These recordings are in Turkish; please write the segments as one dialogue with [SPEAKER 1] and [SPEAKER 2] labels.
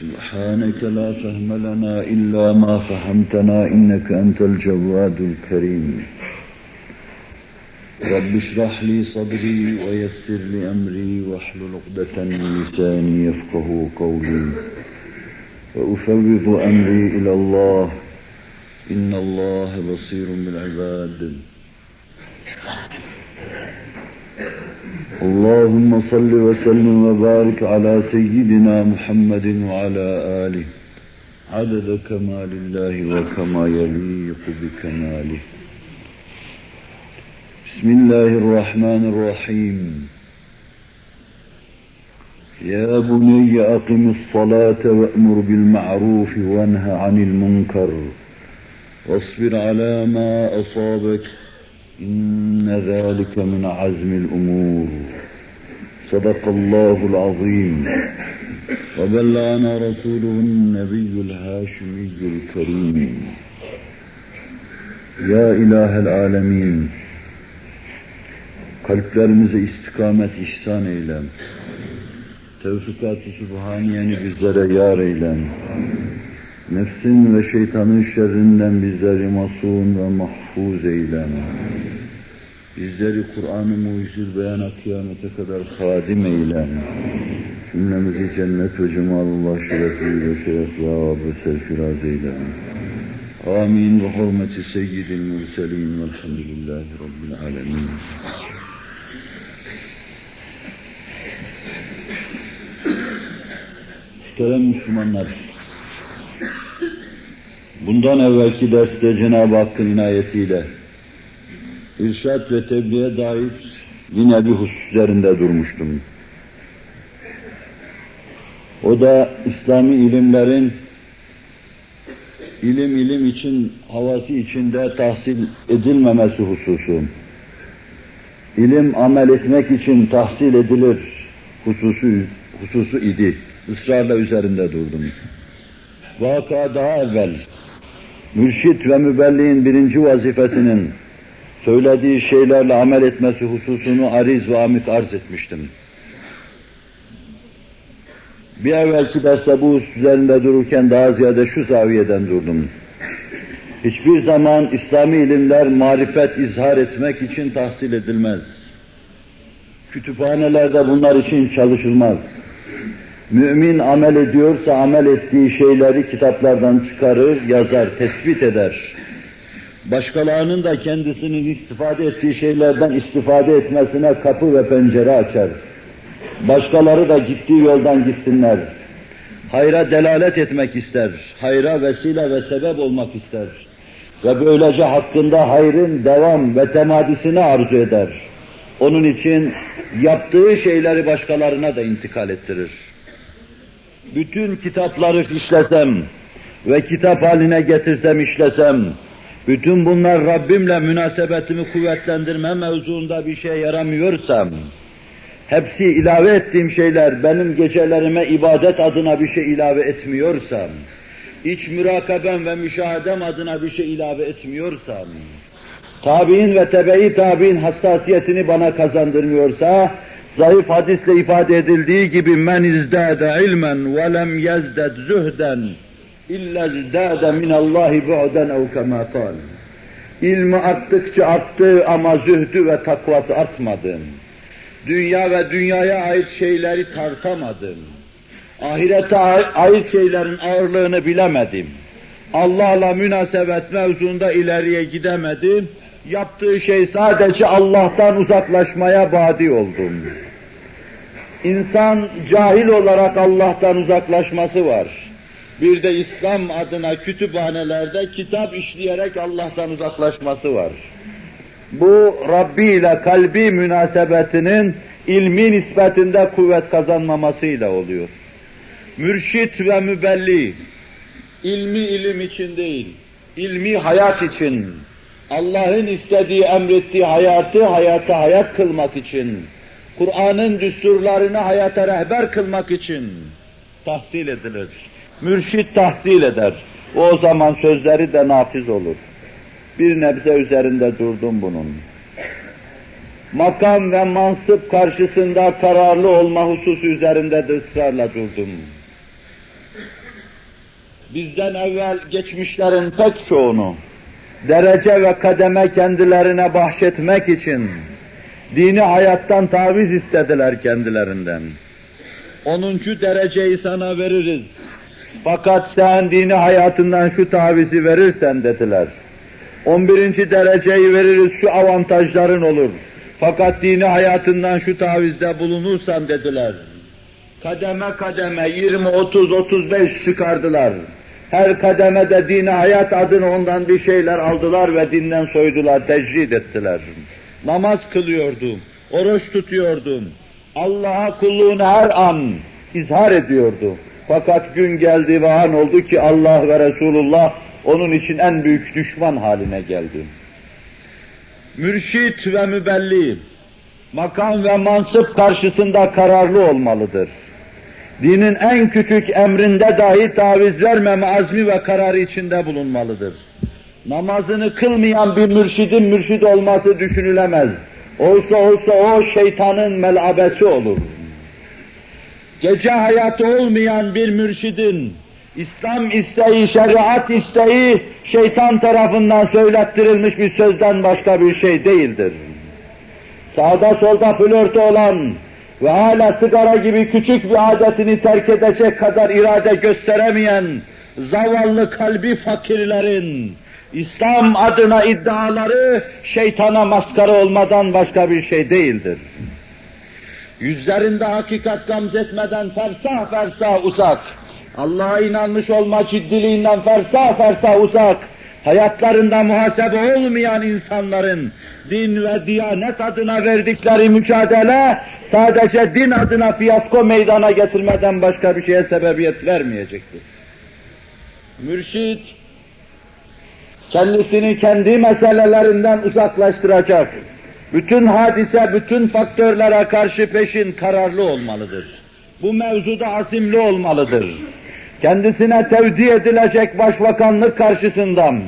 [SPEAKER 1] سبحانك لا فهم لنا إلا ما فهمتنا إنك أنت الجواد الكريم. رب اشرح لي صدري ويسر لي أمري واحلل عقدة من لساني يفقه قولي. وأفوض أمري إلى الله. إن الله بصير بالعباد. اللهم صل وسلم وبارك على سيدنا محمد وعلى آله. عدد كمال الله وكما يليق بكماله. بسم الله الرحمن الرحيم. يا بني أقم الصلاة وأمر بالمعروف وانهى عن المنكر. واصبر على ما أصابك. إن ذلك من عزم الأمور صدق الله العظيم وبلغنا رسوله النبي الهاشمي الكريم يا إله العالمين kalplerimize istikamet ihsan eyle. Tevfikat-ı Sübhaniyeni bizlere yar eyle. Nefsin ve şeytanın şerrinden bizleri masum ve mahfuz eyle. Bizleri Kur'an-ı Mucizül Beyan'a kıyamete kadar hadim eyle. Cümlemizi cennet ve cemalullah şerefi ve şerefli ve serfiraz eyle. Amin ve hurmeti seyyidil mürselin velhamdülillahi rabbil alemin. Muhterem Müslümanlar, bundan evvelki derste Cenab-ı Hakk'ın inayetiyle irşat ve tebliğe dair yine bir husus üzerinde durmuştum. O da İslami ilimlerin ilim ilim için, havası içinde tahsil edilmemesi hususu. İlim amel etmek için tahsil edilir hususu, hususu idi ısrarla üzerinde durdum. Vaka daha evvel mürşit ve mübelliğin birinci vazifesinin söylediği şeylerle amel etmesi hususunu ariz ve amik arz etmiştim. Bir evvelki derste bu husus üzerinde dururken daha ziyade şu zaviyeden durdum. Hiçbir zaman İslami ilimler marifet izhar etmek için tahsil edilmez. Kütüphanelerde bunlar için çalışılmaz. Mümin amel ediyorsa amel ettiği şeyleri kitaplardan çıkarır, yazar, tespit eder. Başkalarının da kendisinin istifade ettiği şeylerden istifade etmesine kapı ve pencere açar. Başkaları da gittiği yoldan gitsinler. Hayra delalet etmek ister, hayra vesile ve sebep olmak ister. Ve böylece hakkında hayrın devam ve temadisini arzu eder. Onun için yaptığı şeyleri başkalarına da intikal ettirir bütün kitapları işlesem ve kitap haline getirsem işlesem, bütün bunlar Rabbimle münasebetimi kuvvetlendirme mevzuunda bir şey yaramıyorsam, hepsi ilave ettiğim şeyler benim gecelerime ibadet adına bir şey ilave etmiyorsam, iç mürakabem ve müşahedem adına bir şey ilave etmiyorsam, tabi'in ve tebe-i tabi'in hassasiyetini bana kazandırmıyorsa, zayıf hadisle ifade edildiği gibi men izdâde ilmen ve lem yezded zühden illa izdâde minallahi bu'den ev kemâ kâl. İlmi arttıkça arttı ama zühdü ve takvası artmadı. Dünya ve dünyaya ait şeyleri tartamadım. Ahirete ait şeylerin ağırlığını bilemedim. Allah'la münasebet mevzunda ileriye gidemedim Yaptığı şey sadece Allah'tan uzaklaşmaya badi oldum. İnsan cahil olarak Allah'tan uzaklaşması var. Bir de İslam adına kütüphanelerde kitap işleyerek Allah'tan uzaklaşması var. Bu Rabbi ile kalbi münasebetinin ilmi nispetinde kuvvet kazanmamasıyla oluyor. Mürşit ve mübelli, ilmi ilim için değil, ilmi hayat için, Allah'ın istediği, emrettiği hayatı hayata hayat kılmak için, Kur'an'ın düsturlarını hayata rehber kılmak için tahsil edilir. Mürşit tahsil eder. O zaman sözleri de nafiz olur. Bir nebze üzerinde durdum bunun. Makam ve mansıp karşısında kararlı olma hususu üzerinde de ısrarla durdum. bizden evvel geçmişlerin pek çoğunu derece ve kademe kendilerine bahşetmek için dini hayattan taviz istediler kendilerinden. Onuncu dereceyi sana veririz. Fakat sen dini hayatından şu tavizi verirsen dediler. On birinci dereceyi veririz şu avantajların olur. Fakat dini hayatından şu tavizde bulunursan dediler. Kademe kademe 20, 30, 35 çıkardılar. Her kademede dini hayat adını ondan bir şeyler aldılar ve dinden soydular, tecrid ettiler. Namaz kılıyordum, oruç tutuyordum. Allah'a kulluğunu her an izhar ediyordu. Fakat gün geldi ve an oldu ki Allah ve Resulullah onun için en büyük düşman haline geldi. Mürşit ve mübelli, makam ve mansıp karşısında kararlı olmalıdır. Dinin en küçük emrinde dahi taviz vermeme azmi ve kararı içinde bulunmalıdır. Namazını kılmayan bir mürşidin mürşid olması düşünülemez. Olsa olsa o şeytanın melabesi olur. Gece hayatı olmayan bir mürşidin İslam isteği, şeriat isteği şeytan tarafından söylettirilmiş bir sözden başka bir şey değildir. Sağda solda flörtü olan ve hala sigara gibi küçük bir adetini terk edecek kadar irade gösteremeyen zavallı kalbi fakirlerin İslam adına iddiaları şeytana maskara olmadan başka bir şey değildir. Yüzlerinde hakikat gamzetmeden fersah fersah uzak, Allah'a inanmış olma ciddiliğinden fersah fersah uzak, hayatlarında muhasebe olmayan insanların din ve diyanet adına verdikleri mücadele sadece din adına fiyasko meydana getirmeden başka bir şeye sebebiyet vermeyecektir. Mürşid kendisini kendi meselelerinden uzaklaştıracak, bütün hadise, bütün faktörlere karşı peşin kararlı olmalıdır. Bu mevzuda azimli olmalıdır. Kendisine tevdi edilecek başbakanlık karşısından,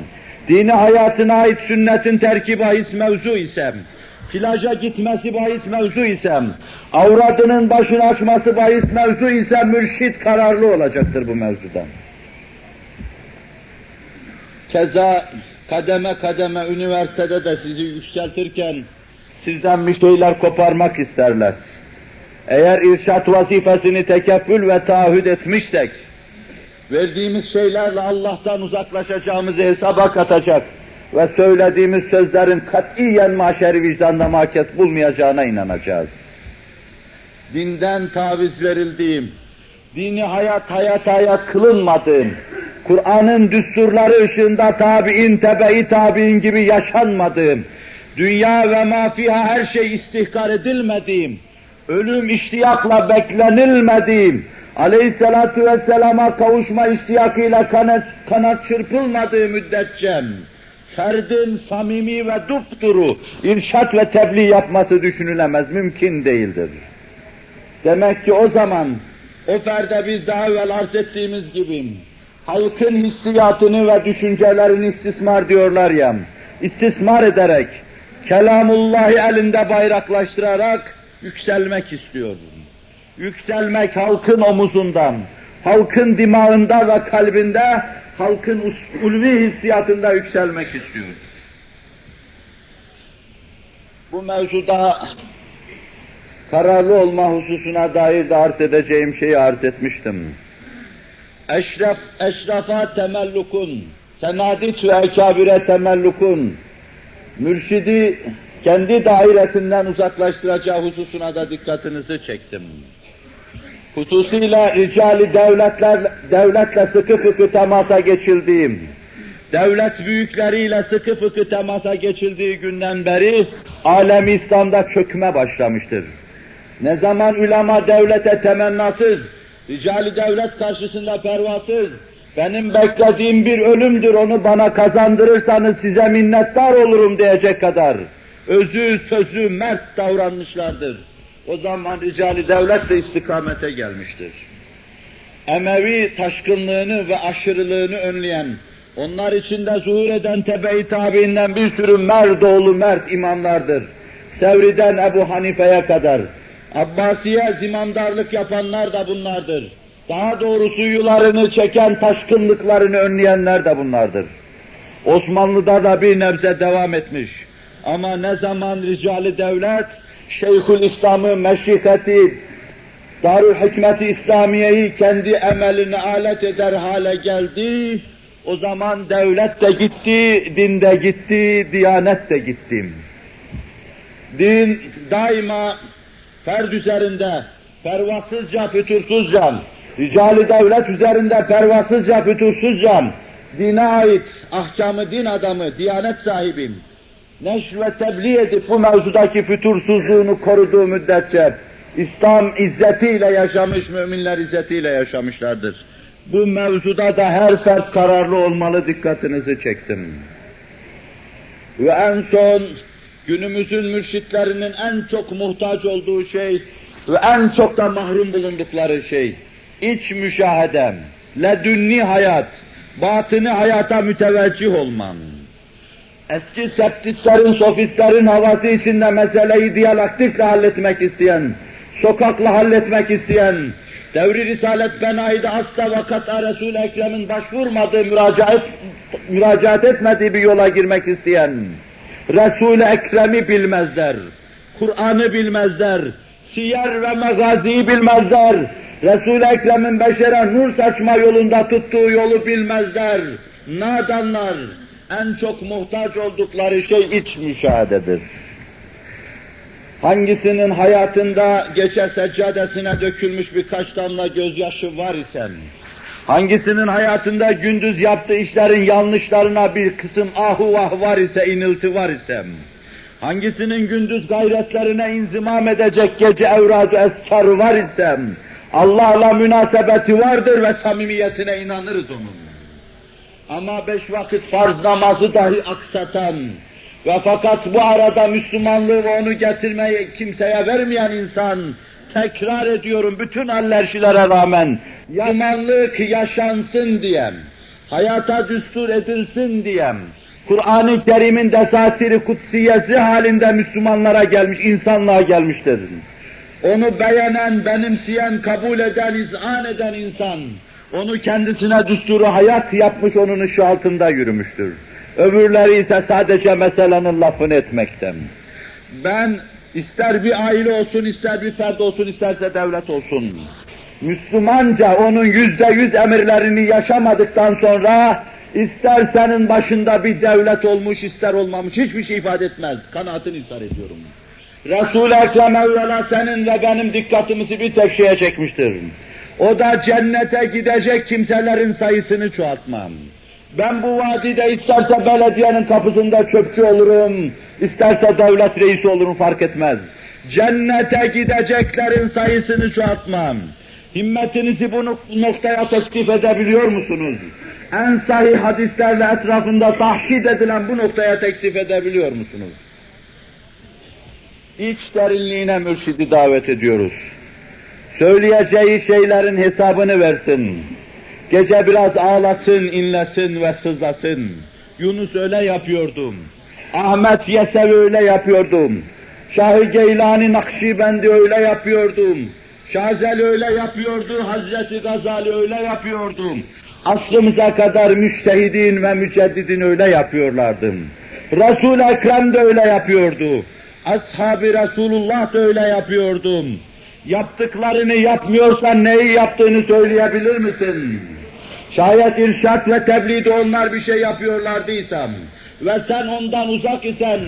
[SPEAKER 1] dini hayatına ait sünnetin terki bahis mevzu isem, plaja gitmesi bahis mevzu isem, avradının başını açması bahis mevzu ise mürşit kararlı olacaktır bu mevzuda. Keza kademe kademe üniversitede de sizi yükseltirken sizden bir koparmak isterler. Eğer irşat vazifesini tekeffül ve taahhüt etmişsek, verdiğimiz şeylerle Allah'tan uzaklaşacağımızı hesaba katacak ve söylediğimiz sözlerin katiyen maşeri vicdanda mahkes bulmayacağına inanacağız. Dinden taviz verildiğim, dini hayat hayat hayat kılınmadığım, Kur'an'ın düsturları ışığında tabi'in, tebe-i tabi'in gibi yaşanmadığım, dünya ve mafiha her şey istihkar edilmediğim, ölüm iştiyakla beklenilmediğim, aleyhissalatu vesselama kavuşma iştiyakıyla kanat, kanat çırpılmadığı müddetçe, ferdin samimi ve dupduru irşat ve tebliğ yapması düşünülemez, mümkün değildir. Demek ki o zaman o ferde biz daha evvel arz ettiğimiz gibi halkın hissiyatını ve düşüncelerini istismar diyorlar ya, istismar ederek, kelamullahi elinde bayraklaştırarak yükselmek istiyor. Yükselmek halkın omuzundan, halkın dimağında ve kalbinde, halkın ulvi hissiyatında yükselmek istiyor. Bu mevzuda kararlı olma hususuna dair de arz edeceğim şeyi arz etmiştim. Eşref, eşrafa temellukun, senadit ve ekabire temellukun, mürşidi kendi dairesinden uzaklaştıracağı hususuna da dikkatinizi çektim. Hususiyle ricali devletler, devletle sıkı fıkı temasa geçildiğim, devlet büyükleriyle sıkı fıkı temasa geçildiği günden beri alem İslam'da çökme başlamıştır. Ne zaman ulema devlete temennasız, ricali devlet karşısında pervasız, benim beklediğim bir ölümdür onu bana kazandırırsanız size minnettar olurum diyecek kadar özü sözü mert davranmışlardır. O zaman ricali devlet de istikamete gelmiştir. Emevi taşkınlığını ve aşırılığını önleyen, onlar içinde zuhur eden tebe-i tabiinden bir sürü merdoğlu mert imamlardır. Sevri'den Ebu Hanife'ye kadar, Abbasiye zimamdarlık yapanlar da bunlardır. Daha doğrusu yularını çeken taşkınlıklarını önleyenler de bunlardır. Osmanlı'da da bir nebze devam etmiş. Ama ne zaman ricali devlet, Şeyhül İslam'ı, meşrikati, Darül Hikmet-i İslamiye'yi kendi emeline alet eder hale geldi, o zaman devlet de gitti, din de gitti, diyanet de gitti. Din daima ferd üzerinde, pervasızca, fütursuzca, ricali devlet üzerinde pervasızca, fütursuzca, dine ait ahkamı din adamı, diyanet sahibim, neşr ve tebliğ edip bu mevzudaki fütursuzluğunu koruduğu müddetçe İslam izzetiyle yaşamış, müminler izzetiyle yaşamışlardır. Bu mevzuda da her fert kararlı olmalı dikkatinizi çektim. Ve en son günümüzün mürşitlerinin en çok muhtaç olduğu şey ve en çok da mahrum bulundukları şey iç müşahedem, ledünni hayat, batını hayata müteveccih olman. Eski septistlerin, sofistlerin havası içinde meseleyi diyalektikle halletmek isteyen, sokakla halletmek isteyen, devri Risalet Benahi'de asla vakata Resul-i Ekrem'in başvurmadığı, müracaat, müracaat etmediği bir yola girmek isteyen, Resul-i Ekrem'i bilmezler, Kur'an'ı bilmezler, siyer ve magaziyi bilmezler, Resul-i Ekrem'in beşere nur saçma yolunda tuttuğu yolu bilmezler, nadanlar, en çok muhtaç oldukları şey iç müşahededir. Hangisinin hayatında gece seccadesine dökülmüş birkaç damla gözyaşı var ise, hangisinin hayatında gündüz yaptığı işlerin yanlışlarına bir kısım ahu vah var ise, inilti var ise, hangisinin gündüz gayretlerine inzimam edecek gece evradu eskar var ise, Allah'la münasebeti vardır ve samimiyetine inanırız onun. Ama beş vakit farz namazı dahi aksatan, ve fakat bu arada Müslümanlığı onu getirmeyi kimseye vermeyen insan, tekrar ediyorum bütün allerjilere rağmen, yamanlık yaşansın diyem, hayata düstur edilsin diyem, Kur'an-ı Kerim'in desatiri kutsiyesi halinde Müslümanlara gelmiş, insanlığa gelmiştir. Onu beğenen, benimseyen, kabul eden, izan eden insan, onu kendisine düsturu hayat yapmış, onun ışığı altında yürümüştür. Öbürleri ise sadece meselenin lafını etmekten. Ben ister bir aile olsun, ister bir fert olsun, isterse devlet olsun. Müslümanca onun yüzde yüz emirlerini yaşamadıktan sonra ister senin başında bir devlet olmuş, ister olmamış hiçbir şey ifade etmez. Kanaatini ısrar ediyorum. Resul-i Ekrem senin ve benim dikkatimizi bir tek şeye çekmiştir. O da cennete gidecek kimselerin sayısını çoğaltmam. Ben bu vadide isterse belediyenin kapısında çöpçü olurum, isterse devlet reisi olurum fark etmez. Cennete gideceklerin sayısını çoğaltmam. Himmetinizi bu noktaya teklif edebiliyor musunuz? En sahih hadislerle etrafında tahşid edilen bu noktaya teklif edebiliyor musunuz? İç derinliğine mürşidi davet ediyoruz. Söyleyeceği şeylerin hesabını versin. Gece biraz ağlasın, inlesin ve sızlasın. Yunus öyle yapıyordum. Ahmet Yesev öyle yapıyordum. Şah-ı Geylani Nakşibendi öyle yapıyordum. Şazel öyle yapıyordu, Hazreti Gazali öyle yapıyordum. Aslımıza kadar müştehidin ve müceddidin öyle yapıyorlardı. Resul-i Ekrem de öyle yapıyordu. Ashab-ı Resulullah da öyle yapıyordum. Yaptıklarını yapmıyorsan neyi yaptığını söyleyebilir misin? Şayet irşat ve tebliğde onlar bir şey yapıyorlardıysam ve sen ondan uzak isen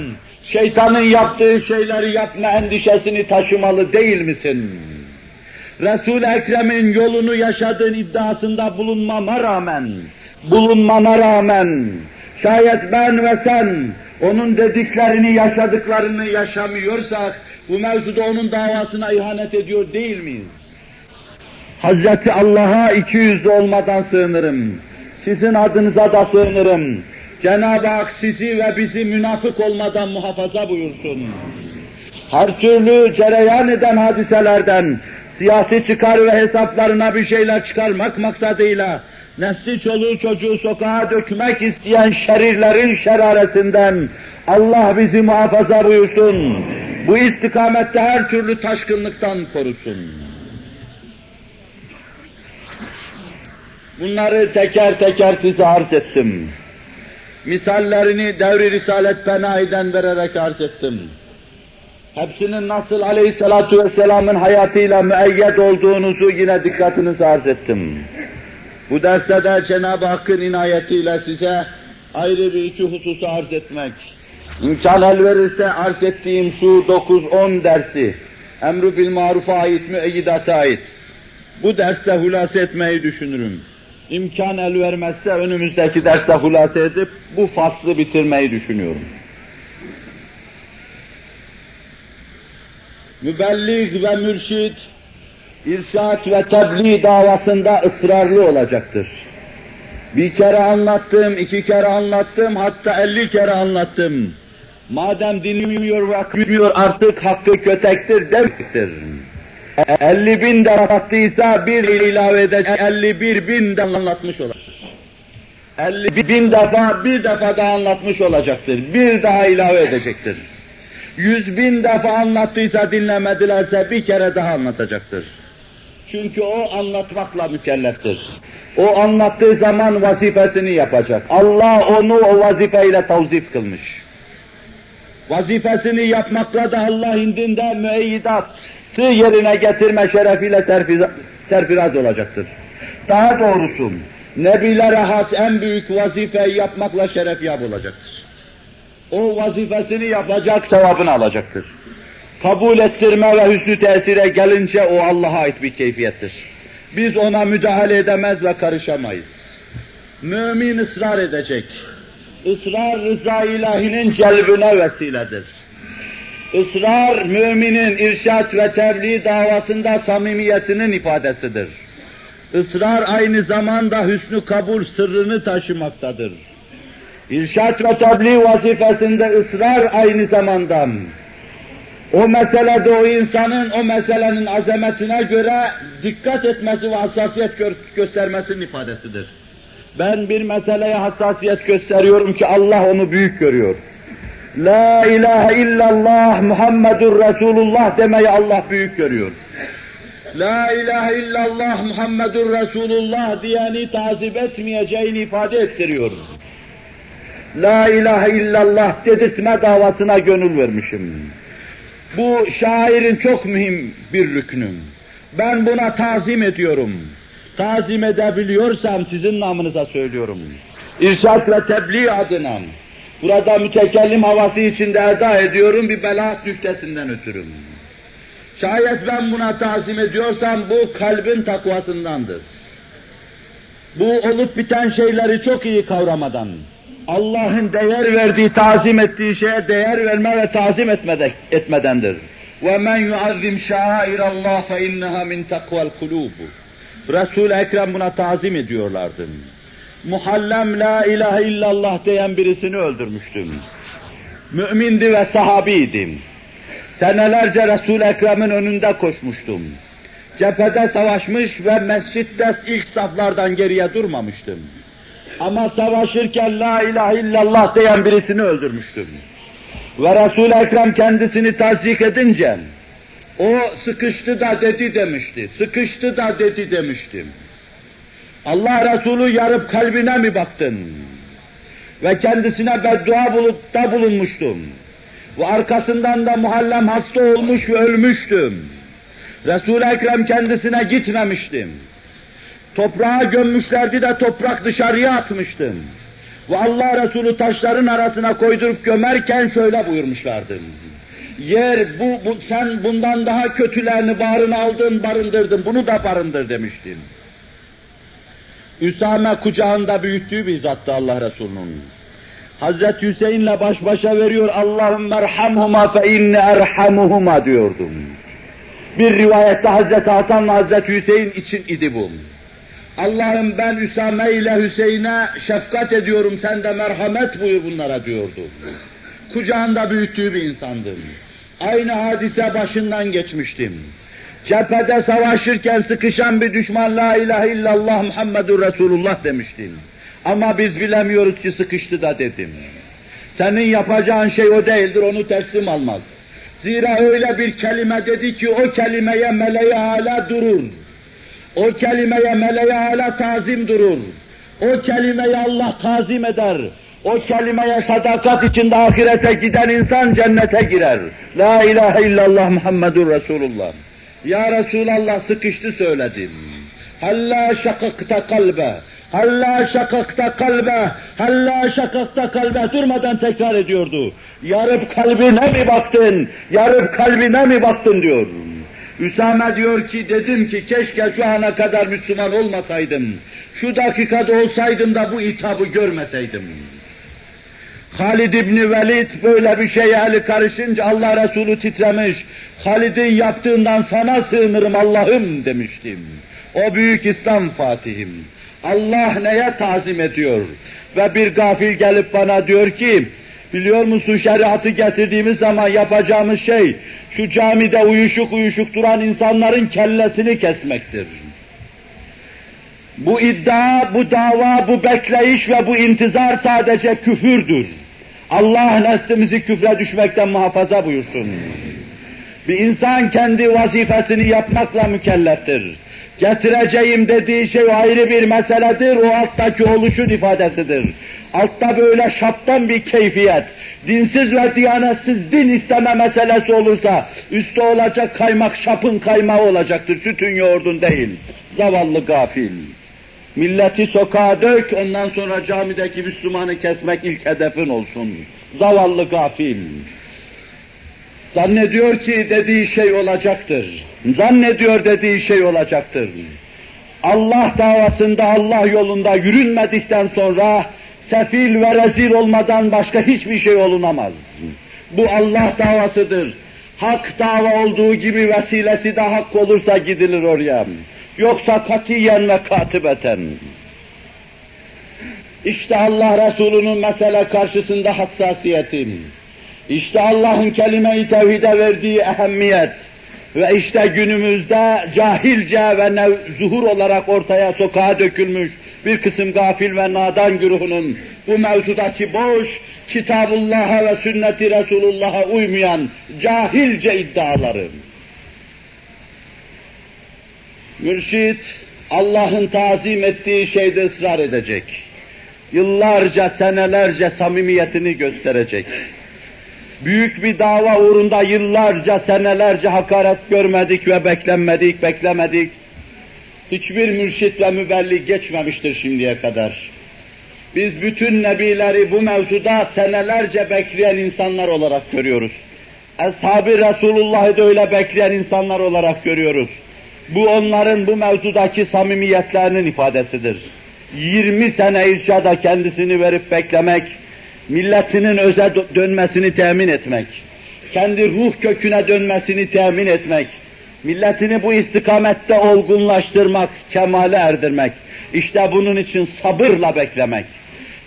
[SPEAKER 1] şeytanın yaptığı şeyleri yapma endişesini taşımalı değil misin? Resul-i Ekrem'in yolunu yaşadığın iddiasında bulunmama rağmen, bulunmana rağmen, şayet ben ve sen onun dediklerini, yaşadıklarını yaşamıyorsak, bu mevzuda onun davasına ihanet ediyor değil miyiz? Hazreti Allah'a iki yüzlü olmadan sığınırım. Sizin adınıza da sığınırım. Cenab-ı Hak sizi ve bizi münafık olmadan muhafaza buyursun. Her türlü cereyan eden hadiselerden, siyasi çıkar ve hesaplarına bir şeyler çıkarmak maksadıyla, nesli çoluğu çocuğu sokağa dökmek isteyen şerirlerin şeraresinden Allah bizi muhafaza buyursun. Bu istikamette her türlü taşkınlıktan korusun. Bunları teker teker size arz ettim. Misallerini devri Risalet Penai'den vererek arz ettim. Hepsinin nasıl aleyhissalatu vesselamın hayatıyla müeyyed olduğunuzu yine dikkatinizi arz ettim. Bu derste de Cenab-ı Hakk'ın inayetiyle size ayrı bir iki hususu arz etmek. İmkan el verirse arz ettiğim şu 9-10 dersi, emru bil marufa ait, müeyyidata ait. Bu derste hulasa etmeyi düşünürüm. İmkan el vermezse önümüzdeki derste hulasa edip bu faslı bitirmeyi düşünüyorum. Mübelliğ ve mürşid, irşat ve tebliğ davasında ısrarlı olacaktır. Bir kere anlattım, iki kere anlattım, hatta elli kere anlattım. Madem dinlemiyor ve akmıyor artık hakkı kötektir demektir. 50 bin de anlattıysa bir ilave edecek, 51 bin de anlatmış olacak. 50 bin defa bir defa daha anlatmış olacaktır. Bir daha ilave edecektir. Yüz bin defa anlattıysa dinlemedilerse bir kere daha anlatacaktır. Çünkü o anlatmakla mükelleftir. O anlattığı zaman vazifesini yapacak. Allah onu o vazifeyle tavzif kılmış. Vazifesini yapmakla da Allah indinde müeyyidat yerine getirme şerefiyle serfiraz olacaktır. Daha doğrusu Nebilere has en büyük vazifeyi yapmakla şeref yap olacaktır. O vazifesini yapacak, sevabını alacaktır. Kabul ettirme ve hüsnü tesire gelince o Allah'a ait bir keyfiyettir. Biz ona müdahale edemez ve karışamayız. Mümin ısrar edecek. Israr rıza ilahinin celbine vesiledir. Israr müminin irşat ve tebliğ davasında samimiyetinin ifadesidir. Israr aynı zamanda hüsnü kabul sırrını taşımaktadır. İrşat ve tebliğ vazifesinde ısrar aynı zamanda o meselede o insanın o meselenin azametine göre dikkat etmesi ve hassasiyet gö göstermesinin ifadesidir. Ben bir meseleye hassasiyet gösteriyorum ki Allah onu büyük görüyor. La ilahe illallah Muhammedur Resulullah demeyi Allah büyük görüyor. La ilahe illallah Muhammedur Resulullah diyeni tazip etmeyeceğini ifade ettiriyor. La ilahe illallah dedirtme davasına gönül vermişim. Bu şairin çok mühim bir rüknüm. Ben buna tazim ediyorum Tazim edebiliyorsam sizin namınıza söylüyorum. İrşat ve tebliğ adına burada mütekellim havası içinde eda ediyorum bir belaat nüktesinden ötürüm. Şayet ben buna tazim ediyorsam bu kalbin takvasındandır. Bu olup biten şeyleri çok iyi kavramadan, Allah'ın değer verdiği, tazim ettiği şeye değer verme ve tazim etmede, etmedendir. وَمَنْ يُعَظِّمْ شَعَائِرَ اللّٰهِ فَاِنَّهَا مِنْ تَقْوَى الْقُلُوبُ Resul-i Ekrem buna tazim ediyorlardı. Muhallem la ilahe illallah diyen birisini öldürmüştüm. Mümindi ve sahabiydim. Senelerce Resul-i Ekrem'in önünde koşmuştum. Cephede savaşmış ve mescitte ilk saflardan geriye durmamıştım. Ama savaşırken la ilahe illallah diyen birisini öldürmüştüm. Ve Resul-i Ekrem kendisini tasdik edince, o sıkıştı da dedi demişti, sıkıştı da dedi demiştim. Allah Resulü yarıp kalbine mi baktın? Ve kendisine beddua bulutta bulunmuştum. Ve arkasından da muhallem hasta olmuş ve ölmüştüm. Resul-i Ekrem kendisine gitmemiştim. Toprağa gömmüşlerdi de toprak dışarıya atmıştım. Ve Allah Resulü taşların arasına koydurup gömerken şöyle buyurmuşlardı. Yer bu, bu sen bundan daha kötülerini bağrına aldın, barındırdın, bunu da barındır demiştim. Üsame kucağında büyüttüğü bir zattı Allah Resulü'nün. Hazreti Hüseyin'le baş başa veriyor, Allahümme erhamhuma fe inni erhamuhuma diyordum. Bir rivayette Hazreti Hasan'la Hazreti Hüseyin için idi bu. Allah'ım ben Üsame ile Hüseyin'e şefkat ediyorum, sen de merhamet buyur bunlara diyordu. Kucağında büyüttüğü bir insandım. Aynı hadise başından geçmiştim. Cephede savaşırken sıkışan bir düşman la ilahe illallah Muhammedur Resulullah demiştim. Ama biz bilemiyoruz ki sıkıştı da dedim. Senin yapacağın şey o değildir, onu teslim almaz. Zira öyle bir kelime dedi ki o kelimeye meleği hala durur. O kelimeye meleğe hala tazim durur. O kelimeye Allah tazim eder. O kelimeye sadakat içinde ahirete giden insan cennete girer. La ilahe illallah Muhammedur Resulullah. Ya Resulallah sıkıştı söyledim. Halla şakakta kalbe. Halla şakakta kalbe. Halla şakakta kalbe durmadan tekrar ediyordu. Yarıp kalbine mi baktın? Yarıp kalbine mi baktın diyor. Üsame diyor ki dedim ki keşke şu ana kadar Müslüman olmasaydım. Şu dakikada olsaydım da bu hitabı görmeseydim. Halid İbni Velid böyle bir şeye eli karışınca Allah Resulü titremiş. Halid'in yaptığından sana sığınırım Allah'ım demiştim. O büyük İslam fatihim. Allah neye tazim ediyor? Ve bir gafil gelip bana diyor ki, biliyor musun şeriatı getirdiğimiz zaman yapacağımız şey, şu camide uyuşuk uyuşuk duran insanların kellesini kesmektir. Bu iddia, bu dava, bu bekleyiş ve bu intizar sadece küfürdür. Allah neslimizi küfre düşmekten muhafaza buyursun. Bir insan kendi vazifesini yapmakla mükelleftir. Getireceğim dediği şey ayrı bir meseledir, o alttaki oluşun ifadesidir. Altta böyle şaptan bir keyfiyet, dinsiz ve diyanetsiz din isteme meselesi olursa, üstte olacak kaymak şapın kaymağı olacaktır, sütün yoğurdun değil. Zavallı gafil. Milleti sokağa dök, ondan sonra camideki Müslümanı kesmek ilk hedefin olsun. Zavallı gafil. Zannediyor ki dediği şey olacaktır. Zannediyor dediği şey olacaktır. Allah davasında, Allah yolunda yürünmedikten sonra sefil ve rezil olmadan başka hiçbir şey olunamaz. Bu Allah davasıdır. Hak dava olduğu gibi vesilesi de hak olursa gidilir oraya. Yoksa katiyen ve katibeten. İşte Allah Resulü'nün mesele karşısında hassasiyetim. İşte Allah'ın kelime-i tevhide verdiği ehemmiyet ve işte günümüzde cahilce ve nev, zuhur olarak ortaya sokağa dökülmüş bir kısım gafil ve nadan güruhunun bu mevzudaki boş, Kitabullah'a ve sünneti Resulullah'a uymayan cahilce iddiaları. Mürşit, Allah'ın tazim ettiği şeyde ısrar edecek. Yıllarca, senelerce samimiyetini gösterecek büyük bir dava uğrunda yıllarca, senelerce hakaret görmedik ve beklenmedik, beklemedik. Hiçbir mürşit ve mübelli geçmemiştir şimdiye kadar. Biz bütün nebileri bu mevzuda senelerce bekleyen insanlar olarak görüyoruz. Ashab-ı Resulullah'ı da öyle bekleyen insanlar olarak görüyoruz. Bu onların bu mevzudaki samimiyetlerinin ifadesidir. 20 sene irşada kendisini verip beklemek, milletinin öze dönmesini temin etmek, kendi ruh köküne dönmesini temin etmek, milletini bu istikamette olgunlaştırmak, kemale erdirmek. İşte bunun için sabırla beklemek.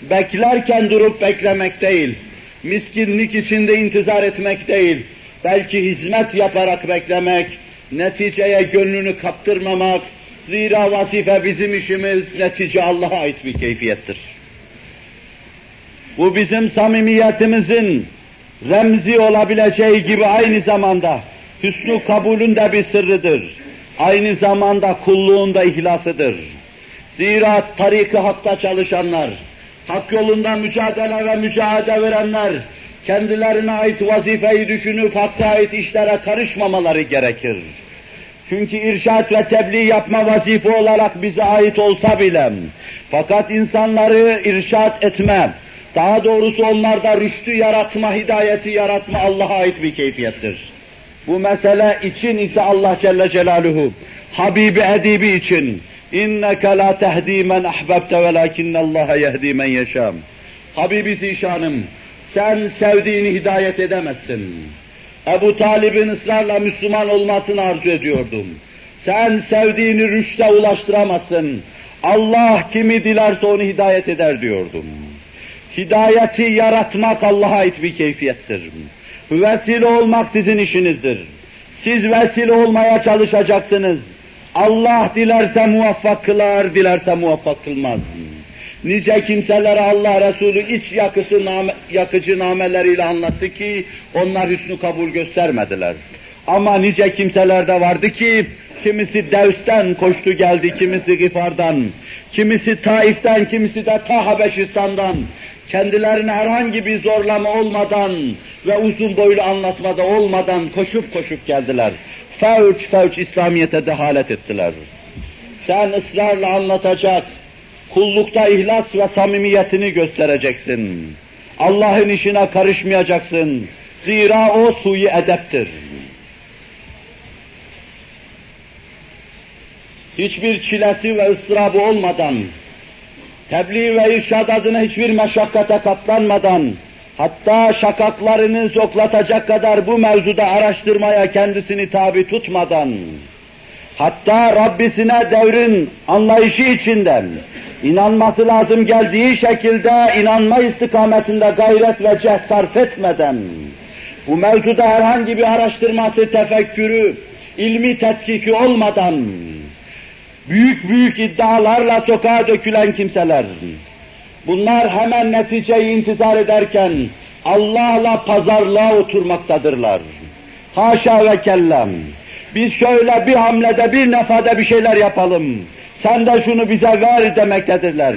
[SPEAKER 1] Beklerken durup beklemek değil, miskinlik içinde intizar etmek değil, belki hizmet yaparak beklemek, neticeye gönlünü kaptırmamak, zira vazife bizim işimiz, netice Allah'a ait bir keyfiyettir. Bu bizim samimiyetimizin remzi olabileceği gibi aynı zamanda hüsnü kabulün de bir sırrıdır. Aynı zamanda kulluğun da ihlasıdır. Zira tariki hakta çalışanlar, hak yolunda mücadele ve mücadele verenler, kendilerine ait vazifeyi düşünüp hakka ait işlere karışmamaları gerekir. Çünkü irşat ve tebliğ yapma vazife olarak bize ait olsa bile, fakat insanları irşat etme, daha doğrusu onlarda rüştü yaratma, hidayeti yaratma Allah'a ait bir keyfiyettir. Bu mesele için ise Allah Celle Celaluhu, Habibi Edibi için, اِنَّكَ لَا تَهْد۪ي مَنْ اَحْبَبْتَ وَلَاكِنَّ اللّٰهَ يَهْد۪ي مَنْ يَشَامْ Habibi Zişanım, sen sevdiğini hidayet edemezsin. Ebu Talib'in ısrarla Müslüman olmasını arzu ediyordum. Sen sevdiğini rüşte ulaştıramazsın. Allah kimi dilerse onu hidayet eder diyordum. Hidayeti yaratmak Allah'a ait bir keyfiyettir. Vesile olmak sizin işinizdir. Siz vesile olmaya çalışacaksınız. Allah dilerse muvaffak kılar, dilerse muvaffak kılmaz. Nice kimselere Allah Resulü iç yakısı name, yakıcı nameleriyle anlattı ki onlar hüsnü kabul göstermediler. Ama nice kimseler de vardı ki Kimisi Devs'ten koştu geldi, kimisi Gifar'dan, kimisi Taif'ten, kimisi de ta Habeşistan'dan. Kendilerine herhangi bir zorlama olmadan ve uzun boylu anlatmada olmadan koşup koşup geldiler. Fevç fevç İslamiyet'e dehalet ettiler. Sen ısrarla anlatacak, kullukta ihlas ve samimiyetini göstereceksin. Allah'ın işine karışmayacaksın. Zira o suyu edeptir. Hiçbir çilesi ve ıstırabı olmadan, tebliğ ve irşad adına hiçbir meşakkate katlanmadan, hatta şakaklarını zoklatacak kadar bu mevzuda araştırmaya kendisini tabi tutmadan, hatta Rabbisine devrin anlayışı içinden, inanması lazım geldiği şekilde inanma istikametinde gayret ve cehd sarf etmeden, bu mevzuda herhangi bir araştırması, tefekkürü, ilmi tetkiki olmadan, büyük büyük iddialarla sokağa dökülen kimseler, bunlar hemen neticeyi intizar ederken Allah'la pazarlığa oturmaktadırlar. Haşa ve kellem. Biz şöyle bir hamlede, bir nefade bir şeyler yapalım. Sen de şunu bize ver demektedirler.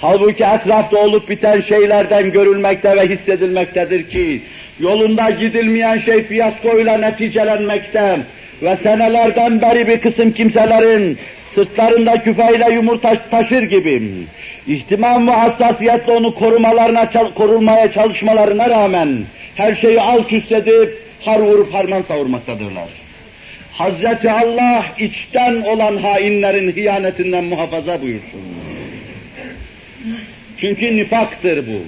[SPEAKER 1] Halbuki etrafta olup biten şeylerden görülmekte ve hissedilmektedir ki, yolunda gidilmeyen şey fiyaskoyla neticelenmekte ve senelerden beri bir kısım kimselerin sırtlarında küfeyle yumurta taşır gibi, ihtimam ve hassasiyetle onu korumalarına, korunmaya çalışmalarına rağmen her şeyi alt üst edip har vurup harman savurmaktadırlar. Hazreti Allah içten olan hainlerin hıyanetinden muhafaza buyursun. Çünkü nifaktır bu.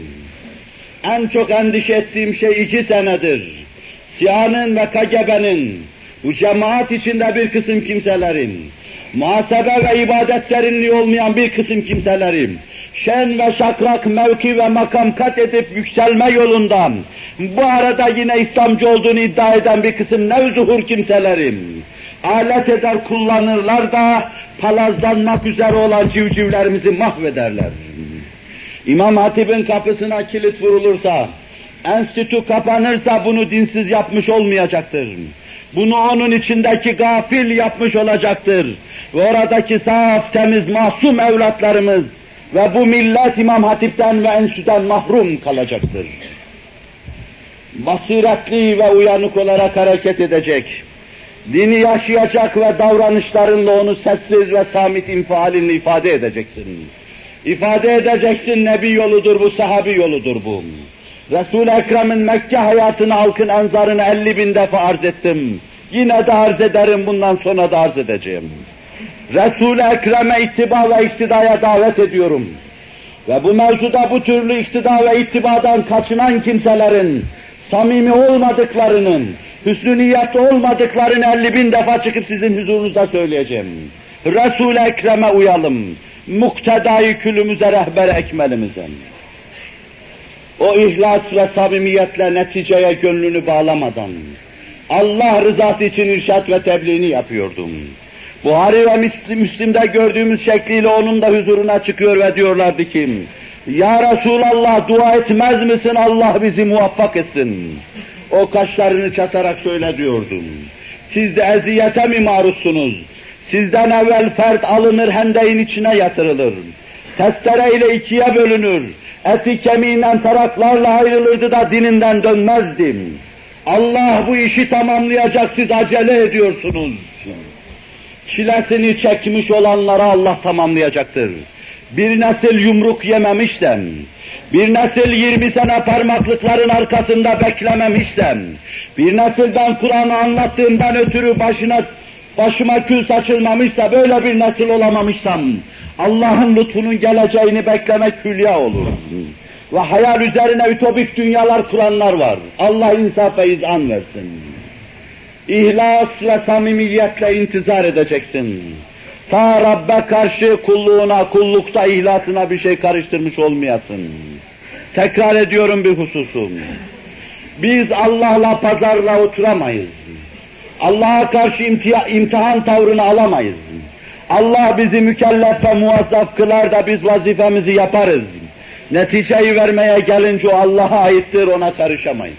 [SPEAKER 1] En çok endişe ettiğim şey iki senedir. Siyan'ın ve KGB'nin, bu cemaat içinde bir kısım kimselerin, muhasebe ve ibadet derinliği olmayan bir kısım kimselerin, şen ve şakrak mevki ve makam kat edip yükselme yolundan, bu arada yine İslamcı olduğunu iddia eden bir kısım nevzuhur kimselerim, alet eder kullanırlar da palazlanmak üzere olan civcivlerimizi mahvederler. İmam Hatip'in kapısına kilit vurulursa, enstitü kapanırsa bunu dinsiz yapmış olmayacaktır. Bunu onun içindeki gafil yapmış olacaktır. Ve oradaki saf, temiz, masum evlatlarımız ve bu millet İmam Hatip'ten ve enstitüden mahrum kalacaktır. Basiretli ve uyanık olarak hareket edecek. Dini yaşayacak ve davranışlarınla onu sessiz ve samit infialinle ifade edeceksin. İfade edeceksin Nebi yoludur bu, sahabi yoludur bu. Resul-i Ekrem'in Mekke hayatını halkın enzarını elli bin defa arz ettim. Yine de arz ederim, bundan sonra da arz edeceğim. Resul-i Ekrem'e ittiba ve iktidaya davet ediyorum. Ve bu mevzuda bu türlü iktida ve ittibadan kaçınan kimselerin, samimi olmadıklarının, hüsnü niyetli olmadıklarını elli bin defa çıkıp sizin huzurunuzda söyleyeceğim. Resul-i Ekrem'e uyalım. Muktedayı külümüze rehber ekmelimize. O ihlas ve samimiyetle neticeye gönlünü bağlamadan, Allah rızası için irşat ve tebliğini yapıyordum. Buhari ve Müslim'de gördüğümüz şekliyle onun da huzuruna çıkıyor ve diyorlardı ki, Ya Resulallah dua etmez misin Allah bizi muvaffak etsin. O kaşlarını çatarak şöyle diyordum. Siz de eziyete mi maruzsunuz? Sizden evvel fert alınır hendeyin içine yatırılır. Testere ile ikiye bölünür. Eti kemiğinden taraklarla ayrılırdı da dininden dönmezdim. Allah bu işi tamamlayacak siz acele ediyorsunuz. Çilesini çekmiş olanlara Allah tamamlayacaktır. Bir nesil yumruk yememişsem, bir nesil 20 sene parmaklıkların arkasında beklememişsem, bir nesil ben Kur'an'ı anlattığımdan ötürü başına başıma kül saçılmamışsa, böyle bir nesil olamamışsam, Allah'ın lütfunun geleceğini beklemek hülya olur. Ve hayal üzerine ütopik dünyalar kuranlar var. Allah insaf ve izan versin. İhlas ve samimiyetle intizar edeceksin. Ta Rabbe karşı kulluğuna, kullukta ihlasına bir şey karıştırmış olmayasın. Tekrar ediyorum bir hususum. Biz Allah'la pazarla oturamayız. Allah'a karşı imtihan tavrını alamayız. Allah bizi mükellef ve muvazzaf kılar da biz vazifemizi yaparız. Neticeyi vermeye gelince o Allah'a aittir, ona karışamayız.